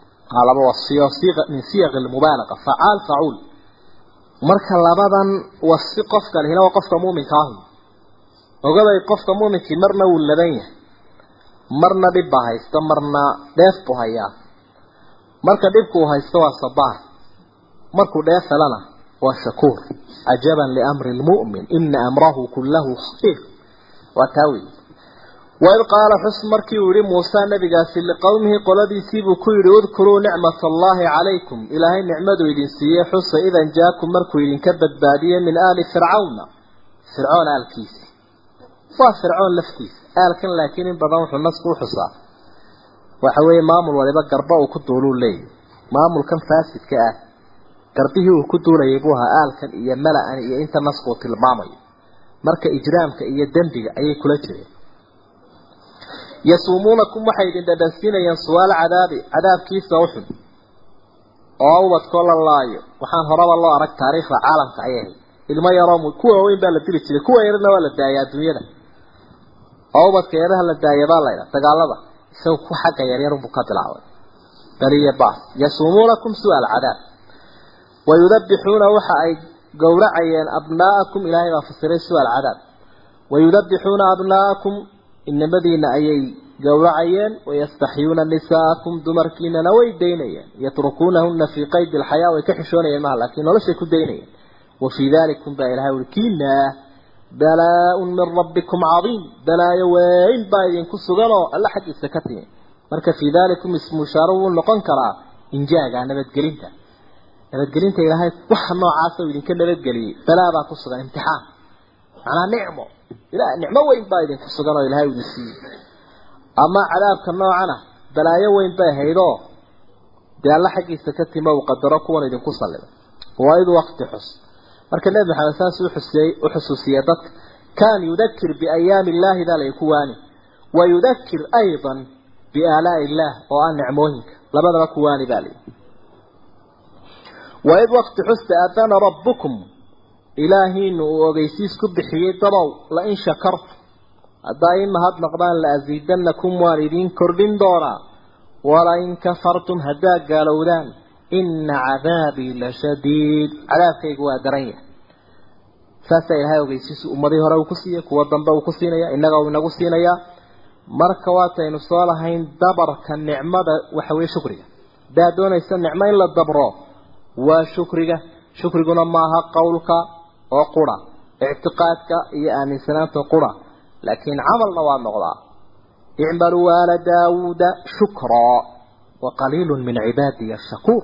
laba wasiyo min siyaqi lmubaalaqa facaal facuul marka labadan wasi qofka lehina waa qofka muuminka ahu ogabay qofka muuminkii marna wuu laban yahay marna dhib baa haysta marna dheef buu hayaa. Marka dhibku uu haysto waa sabaar markuu dheef helana waa shakuur. Cajaban liamri lmu'min ina amrahu kullahu khayr waa taa wey waid qaala xus markii uu yihi muuse nabigaasi liqowmihi qoladiisii buu ku yidhi udkuruu nicmat allahi calaykum. Ilaahay nicmaduu idin siiyey xusa idan jaakum markuu idinka badbaadiyey min aali fircawna. Fircoon aalkiisi waa fircoon laftiisa aalkan laakiin in badan wuxuu nasku uxusaa waxa weeye maamul waliba garba uu ku duuluu leeyahy maamulkan faasidka ah garbihii uu ku duulayay buu ahaa aalkan iyo mala-an iyo inta nasku uu tilmaamayo marka ijraamka iyo dembiga ayay kula jireen. Yasuumuunakum waxay idin dhadhansiinayaan suwaal cadaabi cadaabkiisa uxun oo ubadkoo la laayo. Waxaan horaba loo arag taariikhda caalamka ayay ahayd. Ilmo yaroo kuwa waaweyn baa la dili jiray kuwa yarna waa la daayay adduunyada oo ubadka yaraha la daaya baa laydha dagaalada isaga ku xagga yaryarunbuu ka bilaabay. Baliya baas. Yasuumuunakum su'aal cadaab. Wayudabixuuna waxa ay gowracayeen abnaa'akum ilaahay baa fasiray su'aal cadaab. Wayudabixuuna abnaa'akum inamadiina ayay gowracayeen. Wayastaxyuuna nisaa'akum dumarkiinana way daynayeen. Yatrukuunahuna fii qaydi alxayaa way ka xishoonayeen maha laakiin noloshay ku daynayeen. Wa fii dalikum baa ilahay uri kiinaa balaa-un min rabbikum cadiim. Balaayo weyn baa idinku suganoo alla xaggiisa ka timi. Marka fii dalikum ismushaaro wuu noqon karaa injaaga nabadgelinta. Nabadgelinta ilaahay waxa noocaasa uu idinka nabadgeliyey. Balaa baa ku sugan imtixaan. Macnaa nicmo. Ila nicmo weyn baa idinku sugan oo ilaahay idin siiyey. Ama cadaabka noocana balaayo weyn bay haydoo dee alla xaggiisa ka timo uu qadaro kuwan idinku sallibay waa id waqti xus marka nebi maxamed saas u xusiyey u xusuusiyey dadka kaan yudakir biayaami illaahi baa lay ku waani. Wa yudakir aydan biaalaa'i illaah oo ah nicmooyinka. Labadaba ku waani baa layihi wa id waqti xusta aadana rabbukum ilaahiinu uu ogeysiis ku bixiyey dabow la in shakartu haddaa ii mahadnaqdaan la asiidanakum waan idiin kordhin doonaa wala in kafartum haddaa gaalowdaan ina cadaabii la shadiid. Cadaabkaygu waa daran yahay. Saasaa ilaahay ogeysiisu ummadii hore uu ku siiyey kuwa dambe uu ku siinaya innaga uu inagu siinayaa marka waataynu soo lahayn dabarka nicmada waxa weye shukriga. Haddaad doonaysa nicmo in la dabro waa shukriga. Shukriguna maaha qowlka oo qura ictiqaadka iyo aaminsanaanta qura. Laakiin camalna waa noqdaa. Icmaluu aala daawuuda shukraa waqaliilu min cibaadiya ashakuur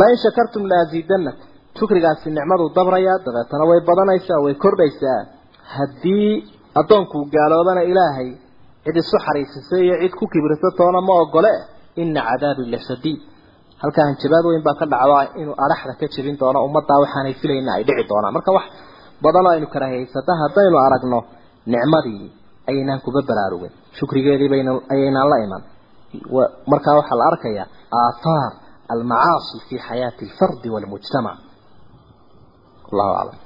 lain shakartum laaziidanakum shukrigaasi nicmaduu dabrayaa dabeetana way badanaysaa way kordhaysaa haddii addoonkuu gaaloobana ilaahay cid isu xariisisay iyo cid ku kibirsa toona ma ogole ina cadaabi lasadiid halkaa hanjabaad weyn baa ka dhacda inuu araxda ka jebin doono ummaddaa waxaanay filayna ay dhici doonaan marka wax badanoo aynu karahaysata haddaynu aragno nicmadii ayaynaan kuba baraarugin shukrigeedii bayna ayaynaan la iman markaa waxaa la arkayaa aathaar almacaasi fi xayaati alfardi walmujtamac allahu aclam